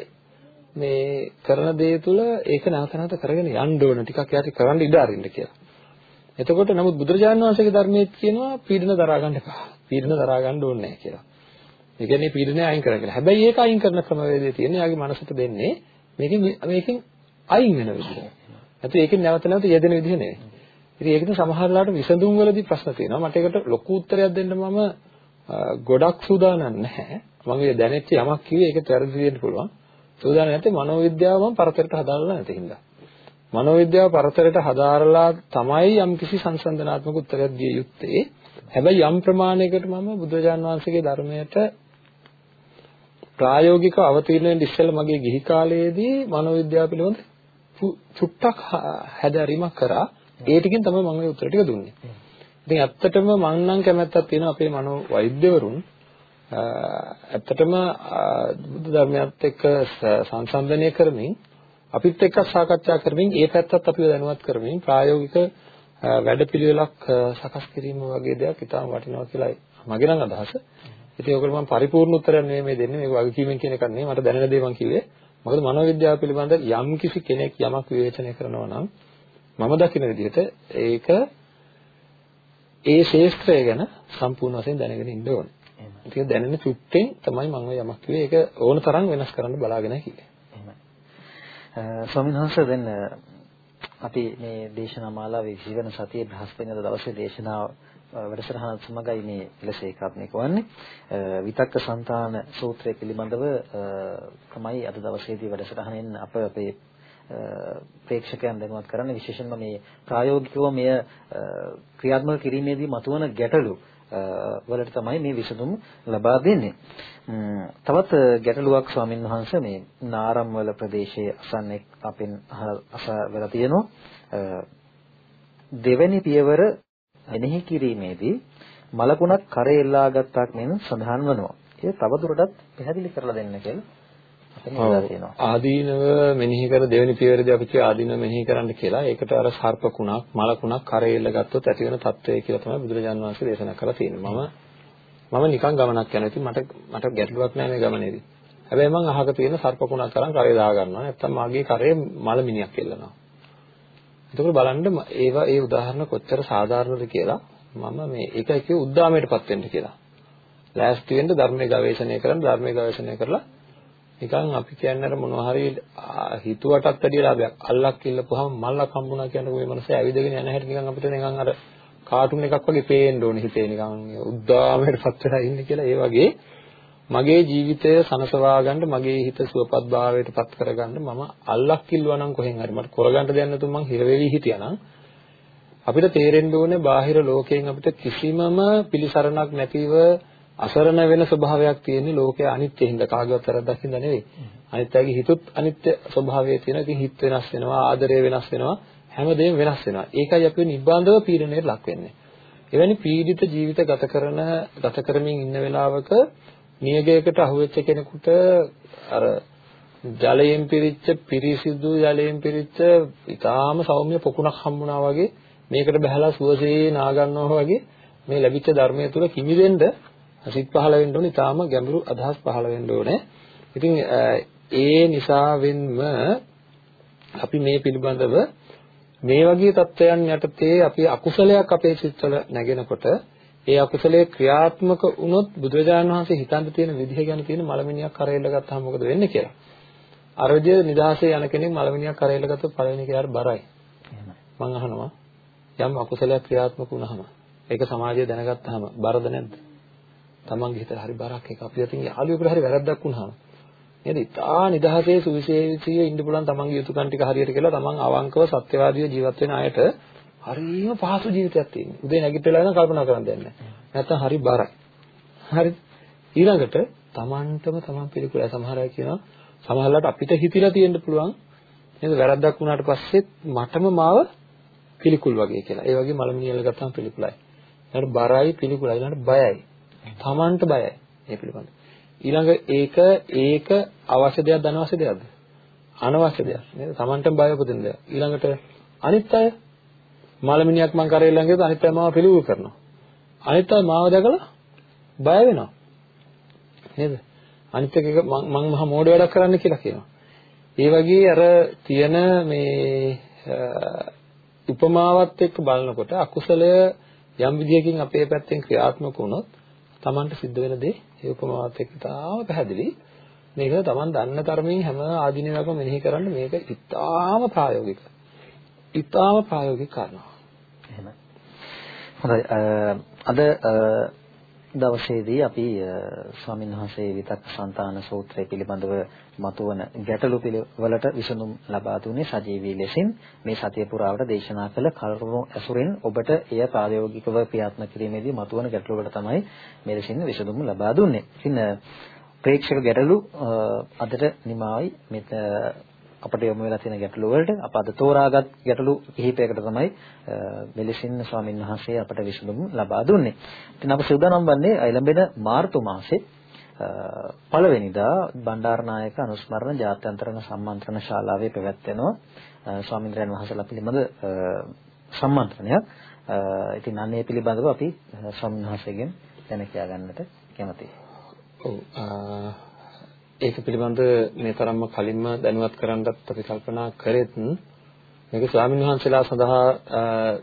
මේ කරන දේ තුල ඒක නැවත නැවත කරගෙන යන්න ඕන. ටිකක් යාට කරන්න ඉඩ අරින්න කියලා. එතකොට නමුත් බුදුරජාණන් වහන්සේගේ ධර්මයේ කියනවා පීඩන දරා ගන්න එපා. පීඩන දරා ගන්න ඕනේ නැහැ කියලා. ඒ කියන්නේ පීඩනය අයින් කරන්න කියලා. හැබැයි ඒක අයින් කරන ක්‍රමවේදය තියෙන්නේ යාගේ මනසට දෙන්නේ මේකෙන් මේකෙන් අයින් වෙන විදිහ. නැත්නම් ඒකෙන් නැවත නැවත යෙදෙන විදිහ නෙවෙයි. ඉතින් ඒකෙන් සමහර වෙලාවට විසඳුම් වලදී ප්‍රශ්න තියෙනවා. මට ඒකට ලොකු උත්තරයක් දෙන්න මම ගොඩක් සූදානම් නැහැ. මම දැනෙච්ච යමක් කිව්වේ ඒක වැරදි වෙන්න පුළුවන්. සූදානම් නැත්නම් මනෝවිද්‍යාව මම පරතරයට හදාලා නැති හින්දා. මනෝවිද්‍යාව පරතරයට හදාරලා තමයි යම්කිසි සංසන්දනාත්මක උත්තරයක් දිය යුත්තේ. හැබැයි යම් ප්‍රමාණයකට මම බුදුරජාන් වහන්සේගේ ධර්මයට ප්‍රායෝගිකව අවතීර්ණ වෙන්න ඉස්සෙල්ලා මගේ ගිහි කාලයේදී මනෝවිද්‍යාව පිළිබඳ චුට්ටක් හැදෑරීමක් කරා. ඒ ටිකෙන් තමයි මම මේ උත්තර ටික දුන්නේ. ඉතින් ඇත්තටම මම නම් කැමැත්තක් තියෙනවා අපේ මනෝ වෛද්‍යවරුන් ඇත්තටම බුදු ධර්මයත් එක්ක සංසන්දනය කරමින් අපිත් එක්ක සාකච්ඡා කරමින් ඒ පැත්තත් අපිව දැනුවත් කරමින් ප්‍රායෝගික වැඩපිළිවෙලක් සකස් කිරීම වගේ දෙයක් ඉතාම වටිනවා කියලා මගේ නම් අදහස. ඉතින් ඔයගොල්ලෝ මම පරිපූර්ණ උත්තරයක් නෙමෙයි මේ දෙන්නේ මේක වගකීමෙන් කියන එකක් නෙමෙයි මට දැනෙන දේ මම කිව්වේ. මොකද මනෝවිද්‍යාව පිළිබඳ යම් කිසි කෙනෙක් යමක් විවේචනය කරනවා නම් මම දකින විදිහට ඒක ඒ ශේෂ්ත්‍රය ගැන සම්පූර්ණ වශයෙන් දැනගෙන ඉන්න ඕනේ. ඒක දැනෙන චුට්ටෙන් තමයි මම ඔය යමක් කිව්වේ. ඒක ඕන තරම් වෙනස් කරන්න බලාගෙන හිටියේ. ස්වාමීන් වහන්සේ දැන් අපි මේ දේශනා මාලාවේ ජීවන සතියේ බ්‍රහස්පතින්දා දවසේ දේශනාව වැඩසටහන සමගයි මේ ලෙස ඒකාත්මික වන්නේ විතක්ක సంతාන සූත්‍රය පිළිබඳව තමයි අද දවසේදී වැඩසටහනෙන් අප අපේ ප්‍රේක්ෂකයන් දැනුවත් කරන්න විශේෂයෙන්ම මේ ප්‍රායෝගිකව මෙය ක්‍රියාත්මක කිරීමේදී මතුවන ගැටලු වලට තමයි මේ විසඳුම් ලබා දෙන්නේ. තවත් ගැටලුවක් ස්වාමින් වහන්සේ මේ නාරම්වල ප්‍රදේශයේ අසන්නේ අපෙන් අසවලා තියෙනවා. දෙවැනි පියවර එනෙහි කිරීමේදී මලකුණක් කරේ එල්ලා ගත්තක් මෙන් සඳහන් වනවා. ඒ තවදුරටත් පැහැදිලි කරලා දෙන්න කියලා ආදීනව මෙනෙහි කර දෙවෙනි පියවරදී අපි කිය ආදීනව මෙනෙහි කරන්න කියලා. ඒකට අර සර්ප කුණක්, මල කුණක් කරේ එල්ල ගත්තොත් ඇති වෙන తත්වය කියලා තමයි බුදුරජාන් වහන්සේ දේශනා කරලා තියෙන්නේ. මම මම නිකන් ගමනක් යනවා. ඉතින් මට මට ගැටලුවක් නැහැ මේ ගමනේදී. හැබැයි මම අහක තියෙන සර්ප කුණක් කරන් කරේ දා ගන්නවා. නැත්තම් මාගේ කරේ මල මිනියක් එල්ලනවා. එතකොට බලන්න ඒවා ඒ උදාහරණ කොච්චර සාධාරණද කියලා මම මේ ඒකයි කිව්ව උද්දාමයටපත් වෙන්න කියලා. ලෑස්ති වෙන්න ධර්මයේ ගවේෂණය කරන්න ධර්මයේ ගවේෂණය කරලා නිකන් අපි කියන්නේ අර මොනවා හරි හිතුවටත් වැඩිය ලාභයක්. අල්ලක් කිල්ලපුවාම මල්ලක් හම්බුණා කියන්නේ මේ මනස ඇවිදගෙන යන හැටි නිකන් අපිට නිකන් අර කාටුන් එකක් වගේ පේන්න ඕනේ හිතේ නිකන් උද්දාමයටපත් වෙලා ඉන්නේ කියලා ඒ වගේ මගේ ජීවිතය සනසවා ගන්න මගේ හිත සුවපත් භාවයට පත් කරගන්න මම අල්ලක් කිල්ලුවා නම් කොහෙන් හරි මට කරගන්න දෙයක් නැතුව මං හිර වෙවි හිටියානම් අපිට තේරෙන්න ඕනේ බාහිර ලෝකයෙන් අපිට කිසිමම පිළිසරණක් නැතිව අසරණ වෙන ස්වභාවයක් තියෙන්නේ ලෝකයේ අනිත්‍ය හින්දා කාගේවත් වැරද්දක් හින්දා නෙවෙයි. අනිත්‍යගේ හිතුත් අනිත්‍ය ස්වභාවය තියෙනවා. ඉතින් හිත වෙනස් වෙනවා, ආදරය වෙනස් වෙනවා, හැමදේම වෙනස් වෙනවා. ඒකයි අපි නිබ්බන්ධව පීඩණයට ලක් වෙන්නේ. එවැනි පීඩිත ජීවිත ගත කරන ගත කරමින් ඉන්න වෙලාවක නියගයකට අහුවෙච්ච කෙනෙකුට අර ජලයෙන් පිරිච්ච පිරිසිදු ජලයෙන් පිරිච්ච ඊටාම සෞම්‍ය පොකුණක් හම්බුණා වගේ මේකට බහැලා සුවසේ නා ගන්නවා වගේ මේ ලැබිච්ච ධර්මයේ තුල කිමිදෙන්න සිත් පහළ වෙන්න ඕනේ ඊටාම ගැඹුරු අදහස් පහළ වෙන්න ඕනේ. ඉතින් ඒ නිසාවෙන්ම අපි මේ පිළිබඳව මේ වගේ தත්වයන් යටතේ අපි අකුසලයක් අපේ සිත්වල නැගෙනකොට ඒ අකුසලයේ ක්‍රියාත්මක වුණොත් බුදුරජාණන් වහන්සේ හිතන්න තියෙන විදිහ ගැන තියෙන මලමිනියක් කරේල ගත්තාම මොකද වෙන්නේ කියලා. අර විදිය නිදහසේ යන කෙනෙක් මලමිනියක් කරේල ගත්තොත් පළවෙනි කෙනාට බරයි. මම අහනවා යම් අකුසලයක් ක්‍රියාත්මක වුණාම ඒක සමාජය දැනගත්තාම බරද නැද්ද? තමන්ගේ හිතට හරි බරක් ඒක අපි අතින් යාළුවෙකුට හරි වැරද්දක් වුණාම නේද? ඉතා නිදහසේ සුවිශේෂීව ඉන්න පුළුවන් තමන්ගේ යුතුයකම් ටික හරියට කියලා තමන් අවංකව සත්‍යවාදීව ජීවත් වෙන අයට හරිම පහසු ජීවිතයක් තියෙනවා. උදේ නැගිටලා ඉඳන් කල්පනා කරන් දෙන්නේ නැහැ. නැත්තම් හරි බරයි. හරි. ඊළඟට තමන්ටම තමන් පිළිකුලයි සමහර අය කියනවා සමහරවිට අපිට හිතිලා තියෙන්න පුළුවන් නේද වැරද්දක් වුණාට පස්සේ මටම මාව පිළිකුල් වගේ කියලා. ඒ වගේ මලමිනියල ගත්තාම පිළිකුලයි. ඊළඟට බරයි පිළිකුලයි ඊළඟට බයයි. තමන්ට බයයි. මේ පිළිබඳ. ඊළඟ ඒක ඒක අවශ්‍ය දෙයක්ද අනවශ්‍ය දෙයක්ද? අනවශ්‍ය දෙයක්. නේද? තමන්ටම බය උපදින දෙයක්. ඊළඟට අනිත් අය මලමිනියක් මං කරේ ළඟ ගියොත් අනිත් අය මාව පිළිකුල් කරනවා. අනිත් අය මාව දැකලා බය වෙනවා. නේද? අනිත් එක මං මහා මෝඩ වැඩක් කරන්න කියලා කියනවා. ඒ වගේ අර තියෙන මේ උපමාවත් එක්ක බලනකොට අකුසලය යම් විදියකින් අපේ පැත්තෙන් ක්‍රියාත්මක වුණොත් Tamanට සිද්ධ වෙන දේ ඒ උපමාවත් එක්ක තාම පැහැදිලි. මේක Taman දන්න තරමින් හැම ආධිනවකම මෙනෙහි කරන්න මේක ඉතාම ප්‍රායෝගික. ඉතාම ප්‍රායෝගික කාරණා. එහෙමයි. හොඳයි අද දවසේදී අපි ස්වාමීන් වහන්සේ විතක් සන්තාන සූත්‍රය පිළිබඳව මතුවන ගැටලු පිළිවෙලට විසඳුම් ලබා දුන්නේ සජීවී ලෙසින් මේ සතිය පුරාවට දේශනා කළ කරුණු ඇසුරෙන් ඔබට එය ප්‍රායෝගිකව ක්‍රියාත්මක කිරීමේදී මතුවන ගැටලු වලට තමයි මේ ලෙසින් විසඳුම් ලබා දුන්නේ. ඉතින් ප්‍රේක්ෂක ගැටලු අදට නිමාවයි මෙත අපට යොමු වෙලා තියෙන ගැටලු වලට අප අද තෝරාගත් ගැටලු කිහිපයකට තමයි මෙලෙසින් ස්වාමින් වහන්සේ අපට විසඳුම් ලබා දුන්නේ. ඉතින් අප සූදානම් වන්නේ එළඹෙන මාර්තු මාසේ පළවෙනිදා බණ්ඩාරනායක අනුස්මරණ ජාත්‍යන්තරණ සම්මන්ත්‍රණ ශාලාවේ පැවැත්වෙනවා ස්වාමින්ද්‍රයන් වහන්සේලා පිළිබඳ සම්මන්ත්‍රණයක්. ඉතින් අන්නේ පිළිබඳව අපි ස්වාමීන් වහන්සේගෙන් දැන කියා ගන්නට කැමතියි. ඔව් ඒක පිළිබඳ මේ තරම්ම කලින්ම දැනුවත් කරන්නත් අපි කල්පනා කරෙත්. මේක ස්වාමීන් වහන්සේලා සඳහා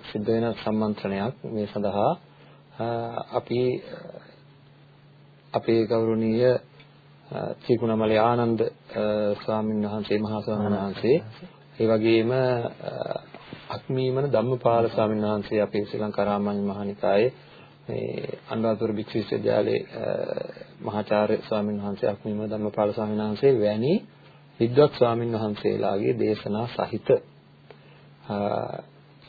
සිද්ධ වෙන සම්මන්ත්‍රණයක්. මේ සඳහා අපි අපේ ගෞරවනීය ත්‍රිකුණමලේ ආනන්ද ස්වාමීන් වහන්සේ මහා ස්වාමීන් වහන්සේ. ඒ වගේම අක්මීමන ධම්මපාල ස්වාමීන් වහන්සේ අපේ ශ්‍රී ලංකා රාමඤ්ඤ මහනිකායේ මේ අනුරාධපුර භික්ෂු විශ්වවිද්‍යාලයේ මහාචාර්ය ස්වාමීන් වහන්සේ අක්මීම ධම්මපාල ස්වාමීන් වහන්සේ වැනි විද්වත් ස්වාමීන් වහන්සේලාගේ දේශනා සහිත.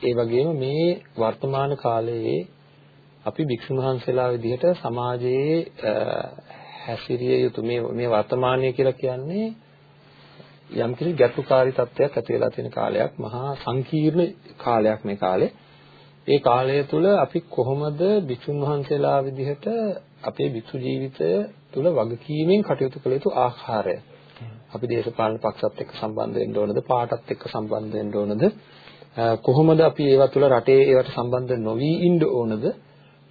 ඒ වගේම මේ වර්තමාන කාලයේ අපි භික්ෂුන් වහන්සේලා විදිහට සමාජයේ හැසිරිය යුතු මේ මේ වර්තමානය කියලා කියන්නේ යම්කිසි ගැටුකාරී තත්ත්වයක් ඇති වෙලා තියෙන කාලයක් මහා සංකීර්ණ කාලයක් මේ කාලේ. ඒ කාලය තුල අපි කොහොමද භික්ෂුන් වහන්සේලා විදිහට අපේ භික්ෂු ජීවිතය තුල වගකීමෙන් කටයුතු කළ යුතු ආකාරය? අපි දේශපාලන පක්ෂත් එක්ක සම්බන්ධ වෙන්න ඕනද? පාටත් එක්ක සම්බන්ධ වෙන්න ඕනද? කොහොමද අපි ඒවා තුල රටේ ඒවට සම්බන්ධ නොවි ඉන්න ඕනද?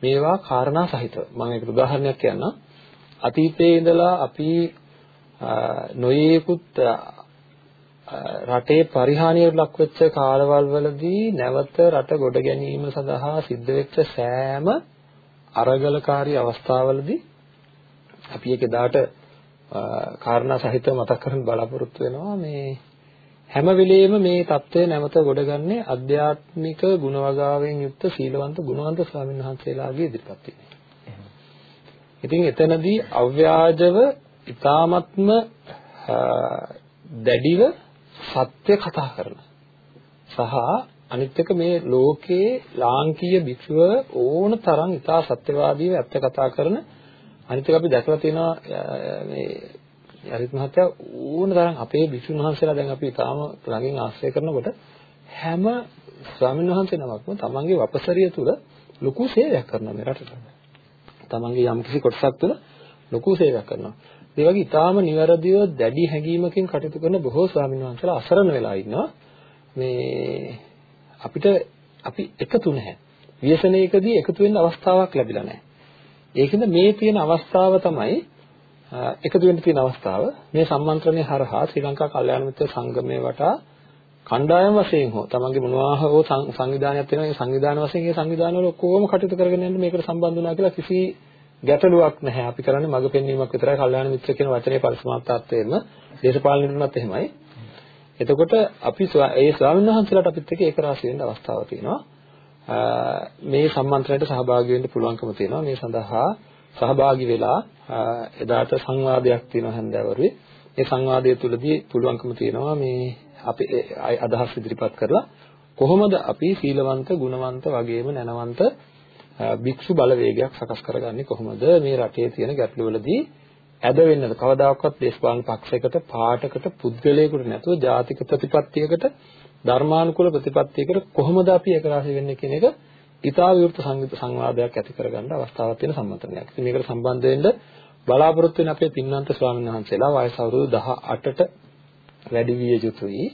මේවා කාරණා සහිතව මම ඒකට උදාහරණයක් කියන්නම්. අතීතයේ ඉඳලා අපි නොයේකුත් රටේ පරිහානියට ලක්වෙච්ච කාලවල වලදී නැවත රට ගොඩ ගැනීම සඳහා සිද්ධ වෙච්ච සෑම අරගලකාරී අවස්ථාවලදී අපි ඒක දාට කාරණා සහිතව මතක් කරන් බලාපොරොත්තු වෙනවා. මේ හැම වෙලෙම මේ தත්ත්වය නැවත ගොඩගන්නේ අධ්‍යාත්මික ගුණවගාවෙන් යුක්ත සීලවන්ත ගුණවන්ත ස්වාමීන් වහන්සේලාගේ ඉදිරිපත් ඉතින් එතනදී අව්‍යාජව ඊ타මත්ම දැඩිව සත්‍ය කතා කරන සහ අනිත් එක මේ ලෝකේ ලාංකීය භික්ෂුව ඕන තරම් ඉතා සත්‍යවාදීව ඇත්ත කතා කරන අනිත් එක අපි දැකලා තියෙනවා මේ යරිත් මහත්තයා ඕන තරම් අපේ භික්ෂුන් වහන්සේලා දැන් අපි ඉතාම ළඟින් ආශ්‍රය කරනකොට හැම ස්වාමීන් වහන්සේ නමක්ම තමන්ගේ වපසරිය තුල ලොකු සේවයක් කරනවා මේ රටට. තමන්ගේ යම්කිසි කොටසක් තුල ලොකු සේවයක් කරනවා. ඒ වගේ ඊටාම නිවැරදිව දැඩි හැඟීමකින් කටයුතු කරන බොහෝ ස්වාමීන් වහන්සේලා අසරණ වෙලා ඉන්නවා. මේ අපිට අපි එකතු නැහැ. ව්‍යසනයකදී එකතු වෙන්න අවස්ථාවක් ලැබිලා නැහැ. ඒකෙන්ද මේ තියෙන අවස්ථාව තමයි එකතු වෙන්න තියෙන අවස්ථාව මේ සම්මන්ත්‍රණය හරහා ශ්‍රී ලංකා කල්යාණ මිත්‍ර සංගමයේ වටා කණ්ඩායම් වශයෙන් හෝ තමන්ගේ මොනවා හෝ සංවිධානයක් තියෙනවා ඒ සංවිධාන වශයෙන් ඒ සංවිධාන වල කොහොම කටයුතු කරගෙන යන්න මේකට සම්බන්ධ වුණා කියලා කිසි ගැටලුවක් නැහැ. අපි කරන්නේ මඟ පෙන්වීමක් විතරයි. කල්යාණ මිත්‍ර කියන වචනේ පරිසමාප්තාර්ථයෙන්ම දේශපාලනිකුණත් එහෙමයි. එතකොට අපි ඒ ස්වාමීන් වහන්සේලාට අපිත් එක්ක ඒක රාශි වෙන්න අවස්ථාවක් තියෙනවා. මේ සම්මන්ත්‍රණයට සහභාගී වෙන්න පුළුවන්කම තියෙනවා. මේ සඳහා සහභාගී වෙලා එදාට සංවාදයක් තියෙනවා හන්දෑවරුවේ. ඒ සංවාදය තුළදී පුළුවන්කම තියෙනවා මේ අපි අදහස් ඉදිරිපත් කරලා කොහොමද අපි සීලවන්ත, ගුණවන්ත වගේම නැනවන්ත භික්ෂු බලවේගයක් සකස් කරගන්නේ කොහොමද මේ රටේ තියෙන ගැටලුවලදී ඇද වෙන්නද කවදාකවත් දේශපාලන පක්ෂයකට පාටකට පුද්ගලයෙකුට නැතුව ජාතික ප්‍රතිපත්තියකට ධර්මානුකූල ප්‍රතිපත්තියකට කොහොමද අපි එකරාශී වෙන්නේ කියන එක ඊටා විවෘත සංවාදයක් ඇති කරගන්න අවස්ථාවක් තියෙන සම්මතනයක්. ඉතින් මේකට සම්බන්ධ වෙන්න බලාපොරොත්තු වෙන අපේ පින්වන්ත ස්වාමීන් වහන්සේලා වයස අවුරුදු 18ට වැඩි විය යුතුයි.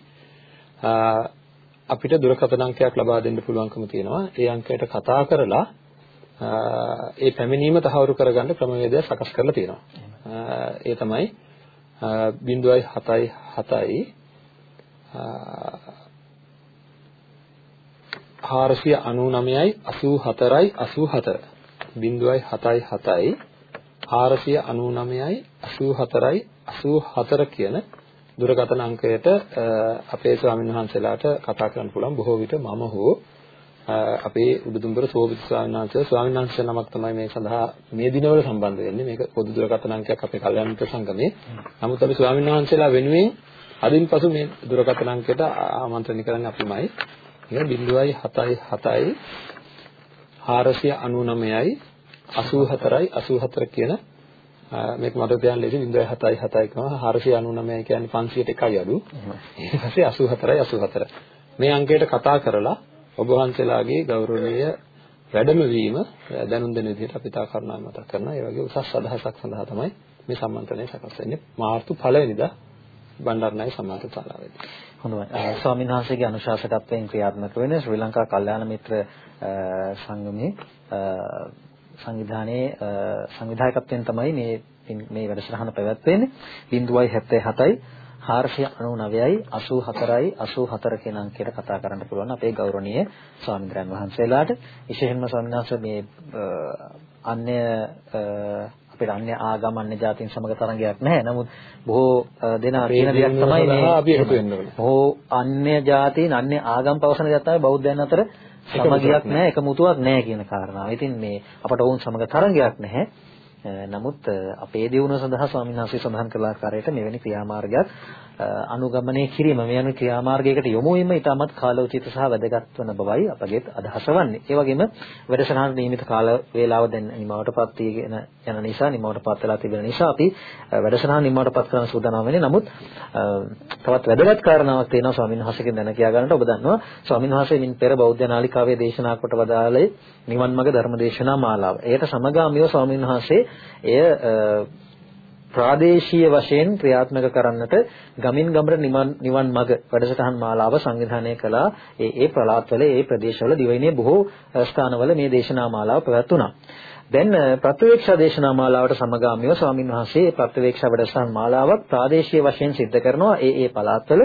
අපිට දුරකථන අංකයක් ලබා දෙන්න පුළුවන්කම තියෙනවා. ඒ අංකයට කතා කරලා ඒ පැමිණීම තහවුරු කරගන්න ක්‍රමවේදය සකස් කරලා තියෙනවා. ඒ තමයි 0.77යි 499යි 84යි 84 0.77යි 499යි 84යි 84 කියන දුරකථන අංකයට අපේ ස්වාමීන් වහන්සේලාට කතා කරන්න පුළුවන් බොහෝ විට මම හෝ අපේ උඩුදුම්බර සෝවිත ස්වාමීන් වහන්සේ ස්වාමීන් වහන්සේ නමක් තමයි මේ සඳහා මේ දිනවල සම්බන්ධ වෙන්නේ. මේක පොදු දුරකථන අංකයක් අපේ කල්යාණ මිත්‍ර සංගමේ නමුත් අපි ස්වාමීන් වහන්සේලා වෙනුවෙන් අදින් පසු මේ දුරකථන අංකයට ආමන්ත්‍රණය කරන්නේ අපිමයි. ඒක 0.77යි 499යි 84යි 84 කියන මේක මට තියන්න ලේසි 0.77යි කියනවා. 499යි කියන්නේ 500ට එකයි අඩු. ඊට පස්සේ 84යි 84 මේ අංකයට කතා කරලා ඔබ වහන්සේලාගේ ගෞරවනීය වැඩම වීම දැනුම් දෙන විදිහට අපි තා කරුණාවෙන් මතක් කරනවා. ඒ වගේ උසස් අදහසක් සඳහා තමයි මේ සම්මන්ත්‍රණය සකස් වෙන්නේ. මාර්තු පළවෙනිදා බණ්ඩාරනායි සම්මාත ශාලාවේදී. හොඳයි. ස්වාමීන් වහන්සේගේ අනුශාසකත්වයෙන් ක්‍රියාත්මක වෙන ශ්‍රී ලංකා කල්යාණ මිත්‍ර සංගමේ සංවිධානයේ සංවිධායකත්වයෙන් තමයි මේ මේ වැඩසටහන පැවැත්වෙන්නේ. 0.77යි 499යි 84යි 84 කියන අංකයට කතා කරන්න පුළුවන් අපේ ගෞරවනීය ස්වාමීන් වහන්සේලාට විශේෂයෙන්ම ස්වාමීන් මේ අන්‍ය අපේ අන්‍ය ආගම් අන්‍ය ජාතීන් සමග තරංගයක් නැහැ. නමුත් බොහෝ දෙනා කියන දෙයක් තමයි මේ අපි එකතු වෙන්න ඕනේ. බොහෝ අන්‍ය ජාතීන් අන්‍ය ආගම් පවසන දෙයක් තමයි බෞද්ධයන් අතර සමගියක් නැහැ, එකමුතුවක් නැහැ කියන කාරණාව. ඉතින් මේ අපට වුන් සමග තරංගයක් නැහැ. නමුත් අපේ දියුණුව සඳහා ස්වාමීන් වහන්සේ සඳහන් කළ ආකාරයට මෙවැනි ක්‍රියාමාර්ගයක් අනුගමනය කිරීම මෙවැනි ක්‍රියාමාර්ගයකට යොමු වීම ඉතාමත් කාලෝචිත සහ වැදගත් වන බවයි අපගේ අදහස වන්නේ. ඒ වගේම වැඩසටහන නියමිත කාල වේලාව දැන් නිමවටපත් වීගෙන යන නිසා නිමවටපත් වෙලා තිබෙන නිසා අපි වැඩසටහන නිමවටපත් කරන සූදානම් වෙන්නේ. නමුත් තවත් වැදගත් කාරණාවක් තියෙනවා ස්වාමීන් වහන්සේගෙන් දැන කියා ගන්නට ඔබ දන්නවා ස්වාමීන් වහන්සේ මින් පෙර බෞද්ධ නාලිකාවේ දේශනා කොට වදාළේ නිවන් මඟ ධර්ම දේශනා මාලාව. එයට සමගාමීව ස්වාමීන් වහන්සේ එය ප්‍රාදේශීය වශයෙන් ක්‍රියාත්මක කරන්නට ගමින් ගමට නිවන් නිවන් මඟ වැඩසටහන් මාලාව සංවිධානය කළා. ඒ ඒ පළාත්වල ඒ ප්‍රදේශවල දිවයිනේ බොහෝ ස්ථානවල මේ දේශනා මාලාව පැවැත්වුණා. දැන් ප්‍රතිවේක්ෂා දේශනා මාලාවට සමගාමීව ස්වාමින් වහන්සේ ප්‍රතිවේක්ෂා වැඩසටහන් මාලාවක් ප්‍රාදේශීය වශයෙන් සිද්ධ කරනවා. ඒ ඒ පළාත්වල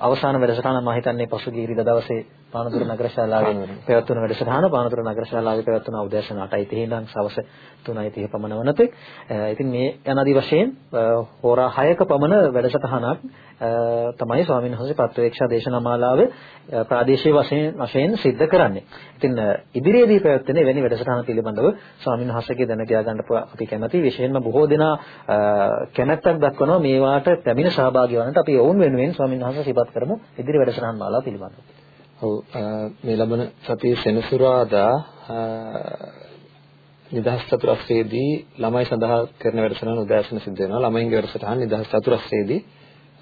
අවසාන වැඩසටහන මම හිතන්නේ පසුගිය ඉරිදා දවසේ පානදුර නගර ශාලාවේ පැවැත්වුණු වැඩසටහන පානදුර නගර ශාලාවේ පැවැත්වුණු අවදේශන 8:30 ඉඳන් සවස් 3:30 පමණ වනතෙක්. ඉතින් මේ යනාදි වශයෙන් හෝරා 6ක පමණ වැඩසටහනක් තමයි ස්වාමීන් වහන්සේ ප්‍රත්‍යක්ෂ දේශනා මාලාවේ ප්‍රාදේශීය වශයෙන් වශයෙන් සිද්ධ කරන්නේ. ඉතින් ඉදිරියේදී පැවැත්වෙන එවැනි වැඩසටහන පිළිබඳව ස්වාමීන් වහන්සේගේ දැන ගියා ගන්න අපි කැමැති විශේෂයෙන්ම බොහෝ දෙනා කැමැත්තක් දක්වනවා මේවාට පැමිණ සහභාගී වන්නට අපි ඔවුන් වෙනුවෙන් ස්වාමීන් වහන්සේ සිපත් කරමු ඉදිරි වැඩසටහන් මාලාව පිළිබඳව. ඔව් මේ ලබන සතියේ සෙනසුරාදා නිදහස් චතුරස්‍රයේදී ළමයි සඳහා කරන වැඩසටහන උදෑසන සිද්ධ වෙනවා. ළමයින්ගේ වැඩසටහන නිදහස් චතුරස්‍රයේදී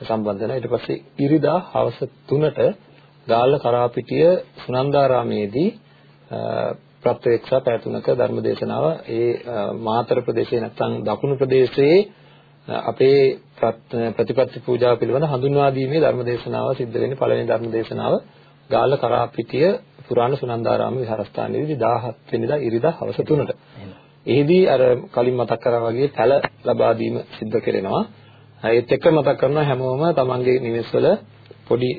සම්බන්ධ වෙනවා. ඊට පස්සේ ඉරිදා හවස 3ට ගාල්ල කරාපිටිය සුනන්දාරාමේදී ප්‍රත්‍යක්ෂ පැතුනක ධර්ම දේශනාව ඒ මාතර ප්‍රදේශයේ නැත්නම් දකුණු ප්‍රදේශයේ අපේ ප්‍රතිපත්ති පූජාව පිළිබඳ හඳුන්වා දීමේ ධර්ම දේශනාව සිද්ධ වෙන්නේ පළවෙනි ධර්ම දේශනාව ගාල්ල කරාපිටිය පුරාණ සුනන්දාරාම විහාරස්ථානයේදී 17 වෙනිදා ඉරිදා හවස 3ට. එහිදී අර කලින් මතක් කරා වගේ පැල ලබා දීම සිද්ධ කරනවා. ඒත් එක්ක මතක් කරනවා හැමෝම තමන්ගේ නිවෙස්වල පොඩි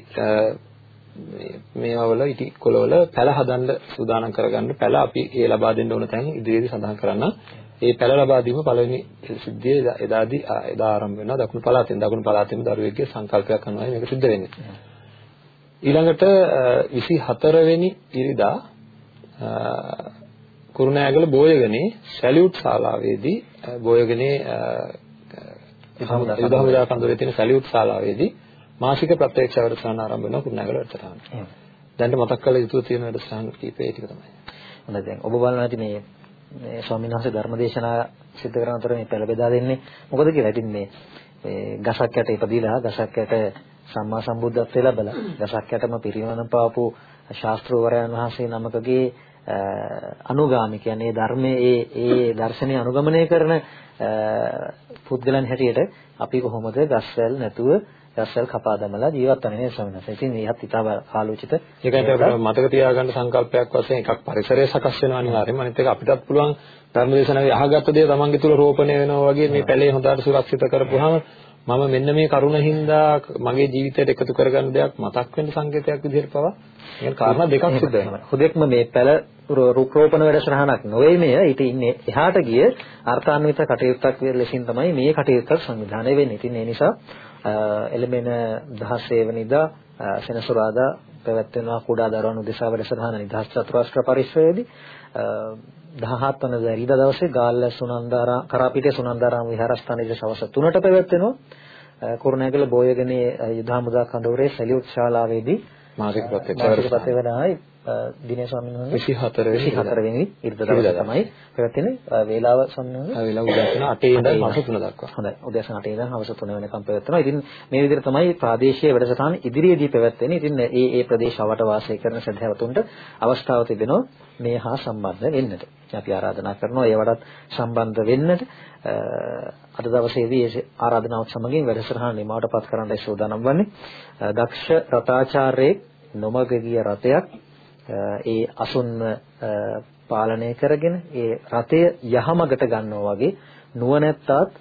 මේවා වල ඉටි කොළවල පැල හදන්න සූදානම් කරගන්න පැල අපි ඒ ලබා දෙන්න ඕන තැන් ඉදිරියේදී සඳහන් කරන්න. ඒ පැල ලබා දීම පළවෙනි සිද්ධිය එදාදී එදා ආරම්භ වෙනවා දකුණු පළාතෙන් දකුණු පළාතෙම දරුවෙක්ගේ සංකල්පයක් කරනවා මේක සිද්ධ වෙන්නේ. ඊළඟට 24 වෙනි ඉරිදා කුරුණෑගල බෝයගනේ සැලියුට් ශාලාවේදී බෝයගනේ යුද හමුදා කඳුරේ තියෙන සැලියුට් ශාලාවේදී මාසික ප්‍රත්‍යක්ෂ වැඩසටහන ආරම්භ වෙනවා කුරුණෑගල වැඩසටහන. දැන් මතක් කරලා යුතුව තියෙන වැඩසටහන කීපේ ටික තමයි. හොඳයි දැන් ඔබ බලනවා ඉතින් මේ මේ ස්වාමීන් වහන්සේ ධර්මදේශනා සිද්ධ කරන අතර මේ පෙළ බෙදා දෙන්නේ මොකද කියලා. ඉතින් මේ මේ ගසක් යට ඉපදීලා ගසක් යට සම්මා සම්බුද්ධත්වයේ ලැබලා ගසක් යටම පිරිනමන පාපු ශාස්ත්‍රවරයන් වහන්සේ නමකගේ අනුගාමී කියන්නේ ධර්මයේ ඒ ඒ දර්ශනය අනුගමනය කරන පුද්ගලයන් හැටියට අපි කොහොමද ගස්වැල් නැතුව ගස්වැල් කපා දමලා ජීවත් වෙන්නේ ස්වාමීන් වහන්සේ. ඉතින් ඒත් ඉතාම කාලෝචිත. ඒකට අපිට මතක තියාගන්න සංකල්පයක් වශයෙන් එකක් පරිසරය සකස් වෙනවා අනිවාර්යයෙන්ම. අනිත් එක අපිටත් පුළුවන් ධර්මදේශනාවේ අහගත්ත දේ තමන්ගේ තුල රෝපණය වෙනවා වගේ මේ පැලේ හොඳට සුරක්ෂිත කරපුවාම මම මෙන්න මේ කරුණ හින්දා මගේ ජීවිතයට එකතු කරගන්න දෙයක් මතක් වෙන්න සංකේතයක් විදිහට පවා ඒක කාරණා දෙකක් සිද්ධ වෙනවා. හුදෙක්ම මේ පැල රූපරෝපණ වැඩසටහනක් නොවේ මෙය. ඊට ඉන්නේ එහාට ගිය අර්ථාන්විත කටයුත්තක් ලෙසින් තමයි මේ කටයුත්ත සංවිධානය වෙන්නේ. ඉතින් ඒ නිසා එළඹෙන 16 වෙනිදා සෙනසුරාදා පැවැත්වෙනවා කුඩා දරුවන් උදෙසා වැඩසටහන නිදහස් චතුරාස්ත්‍ර පරිශ්‍රයේදී 17 වන ඉරිදා දවසේ ගාල්ල සුනන්දාරා කරාපිටිය සුනන්දාරාම විහාරස්ථානයේදී සවස් 3ට පැවැත්වෙනවා. කුරුණෑගල බෝයගනේ යුදහමුදා කඳවුරේ සැලියුට් ශාලාවේදී මාසික ප්‍රත්‍යක්ෂ දිනේ ස්වාමීන් වහන්සේ 24 24 වෙනි ඉරිදා තමයි. පැවැත්වෙන්නේ වේලාව ස්වාමීන් වහන්සේ. වේලාව උදෑසන 8 ඉඳන් හවස 3 දක්වා. හොඳයි. උදෑසන 8 ඉඳන් හවස 3 වෙනකම් පැවැත්වෙනවා. ඉතින් මේ විදිහට තමයි ප්‍රාදේශීය වැඩසටහන් ඉදිරියේදී පැවැත්වෙන්නේ. ඉතින් ඒ ඒ ප්‍රදේශ අවට වාසය කරන සදහැවතුන්ට අවස්ථාව තිබෙනවා මේ හා සම්බන්ධ වෙන්නට. අපි ආරාධනා කරනවා ඒවටත් සම්බන්ධ වෙන්නට. අද දවසේදී ඒ ආරාධනාවත් සමගින් වැඩසටහන නිමවටපත් කරන්නයි සූදානම් වන්නේ. දක්ෂ රතාචාර්යෙක් නොමග ගිය රතයක් ඒ අසුන්ව පාලනය කරගෙන ඒ රතය යහමගට ගන්නවා වගේ නුවණැත්තාත්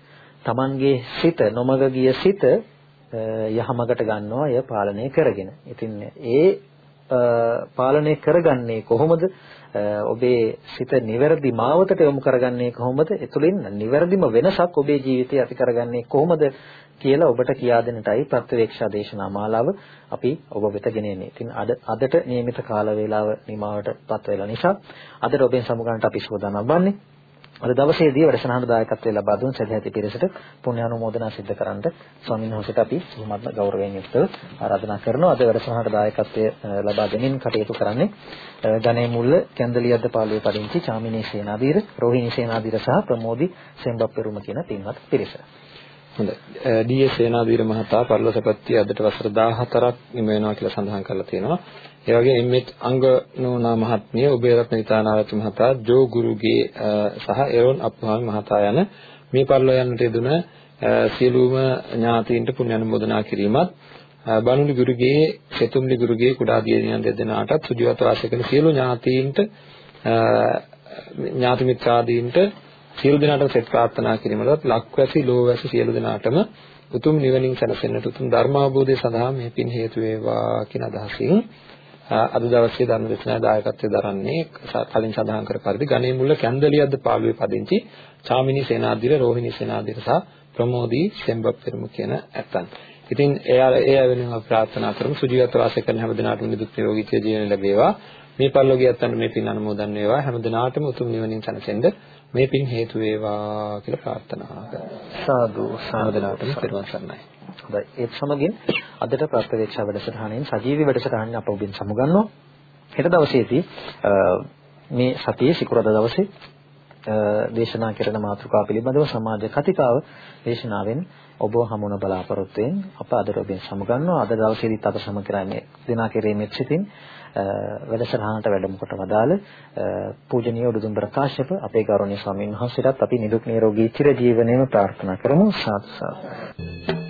Tamanගේ සිත නොමග ගිය සිත යහමගට ගන්නවා එය පාලනය කරගෙන. ඉතින් ඒ පාලනය කරගන්නේ කොහොමද? ඔබේ සිත නිවැරදි මාවතට යොමු කරගන්නේ කොහොමද? එතුලින් නිවැරදිම වෙනසක් ඔබේ ජීවිතයේ ඇති කරගන්නේ කොහොමද කියලා ඔබට කියා දෙන්නටයි ප්‍රත්‍යවේක්ෂා දේශනා මාලාව අපි ඔබ වෙත ගෙනෙන්නේ. ඉතින් අද අදට නියමිත කාල වේලාව නිමාවටපත් වෙලා නිසා අදට ඔබෙන් සමුගන්නට අපි සූදානම් වන්නේ. අද දවසේදී වැඩසටහන දායකත්වයේ ලබා දුන් සදැහැති පිරිසට පුණ්‍ය අනුමෝදනා සිද්ධ කරන්නට ස්වාමීන් වහන්සේට අපි බොහොමත්ම ගෞරවයෙන් යුක්තව ආරාධනා කරනවා. අද වැඩසටහනට දායකත්වයේ ලබා දෙමින් කටයුතු කරන්නේ ගණේ මුල්ල කැන්දලියද්ද පාළුවේ පදිංචි චාමිනී සේනාධීර, රෝහිණී සේනාධීර සහ ප්‍රමෝදි සෙම්බප්පෙරුම කියන පින්වත් පිරිස. හොඳයි. ඩී.එස්. සේනාධීර මහතා පරිලෝසපත්ති අදට වසර 14ක් නිම වෙනවා කියලා සඳහන් කරලා තියෙනවා. ඒ වගේම එම්.එච්. අංගනෝනා මහත්මිය, උබේරත්න විතානාරච්චි මහතා, ජෝ ගුරුගේ සහ එරොන් අප්පුහාමි මහතා යන මේ පරිලෝ යන්නට යෙදුන සියලුම ඥාතීන්ට පුණ්‍ය අනුමෝදනා කිරීමත් බණුලි ගුරුගේ, සෙතුම්ලි ගුරුගේ කුඩා දියණියන් දෙදෙනාටත් සුජීවත වාසය කරන සියලු ඥාතීන්ට ඥාති මිත්‍රාදීන්ට සියලු දෙනාටම සෙත් ප්‍රාර්ථනා කිරීමලත් ලක්වැසි ලෝවැසි සියලු දෙනාටම උතුම් නිවනින් සැනසෙන්නට උතුම් ධර්මාභෝධය සඳහා මේ පින් හේතු වේවා කියන අදහසින් අද දවසේ ධර්ම දේශනා දායකත්වයේ දරන්නේ කලින් සඳහන් කර පරිදි ගණේ මුල්ල කැන්දලියද්ද පාළුවේ පදිංචි චාමිනී සේනාධිර රෝහිණී සේනාධිර සහ ප්‍රමෝදී සෙම්බප් පෙරමු කියන ඇත්තන්. ඉතින් එයා ඒ වෙනුවෙන් ප්‍රාර්ථනා කරමු සුජීවත්ව වාසය කරන හැම දිනාටම නිදුක් නිරෝගී ජීවන ලැබේවා. මේ පරිලෝකීය ඇත්තන් මේ පින් අනුමෝදන් වේවා. හැම දිනාටම උතුම් නිවනින් සැනසෙන්න මේ පින් හේතු වේවා කියලා ප්‍රාර්ථනා කරනවා. සාදු සාදනාටම පෙරවන් සරණයි. හොඳයි. ඒත් සමගින් අදට ප්‍රත්‍යක්ෂ වැඩසටහනෙන් සජීවී වැඩසටහන අප ඔබෙන් සමුගන්නවා. හෙට දවසේදී මේ සතියේ සිකුරාදා දවසේ දේශනා කරන මාතෘකාව පිළිබඳව සමාජ කතිකාව දේශනාවෙන් ඔබ හමුවන බලාපොරොත්තු වෙන අප අද ඔබෙන් සමුගන්නවා. අද දවසේදීත් අප සම කරන්නේ දිනා කෙරෙමෙත් සිටින් වැඩසටහනට වැඩම කොට වදාළ පූජනීය උඩුදුම්බර කාශ්‍යප අපේ ගෞරවනීය ස්වාමීන් වහන්සේටත් අපි නිදුක් නිරෝගී චිර ජීවනයේම ප්‍රාර්ථනා කරමු. සාදු සාදු.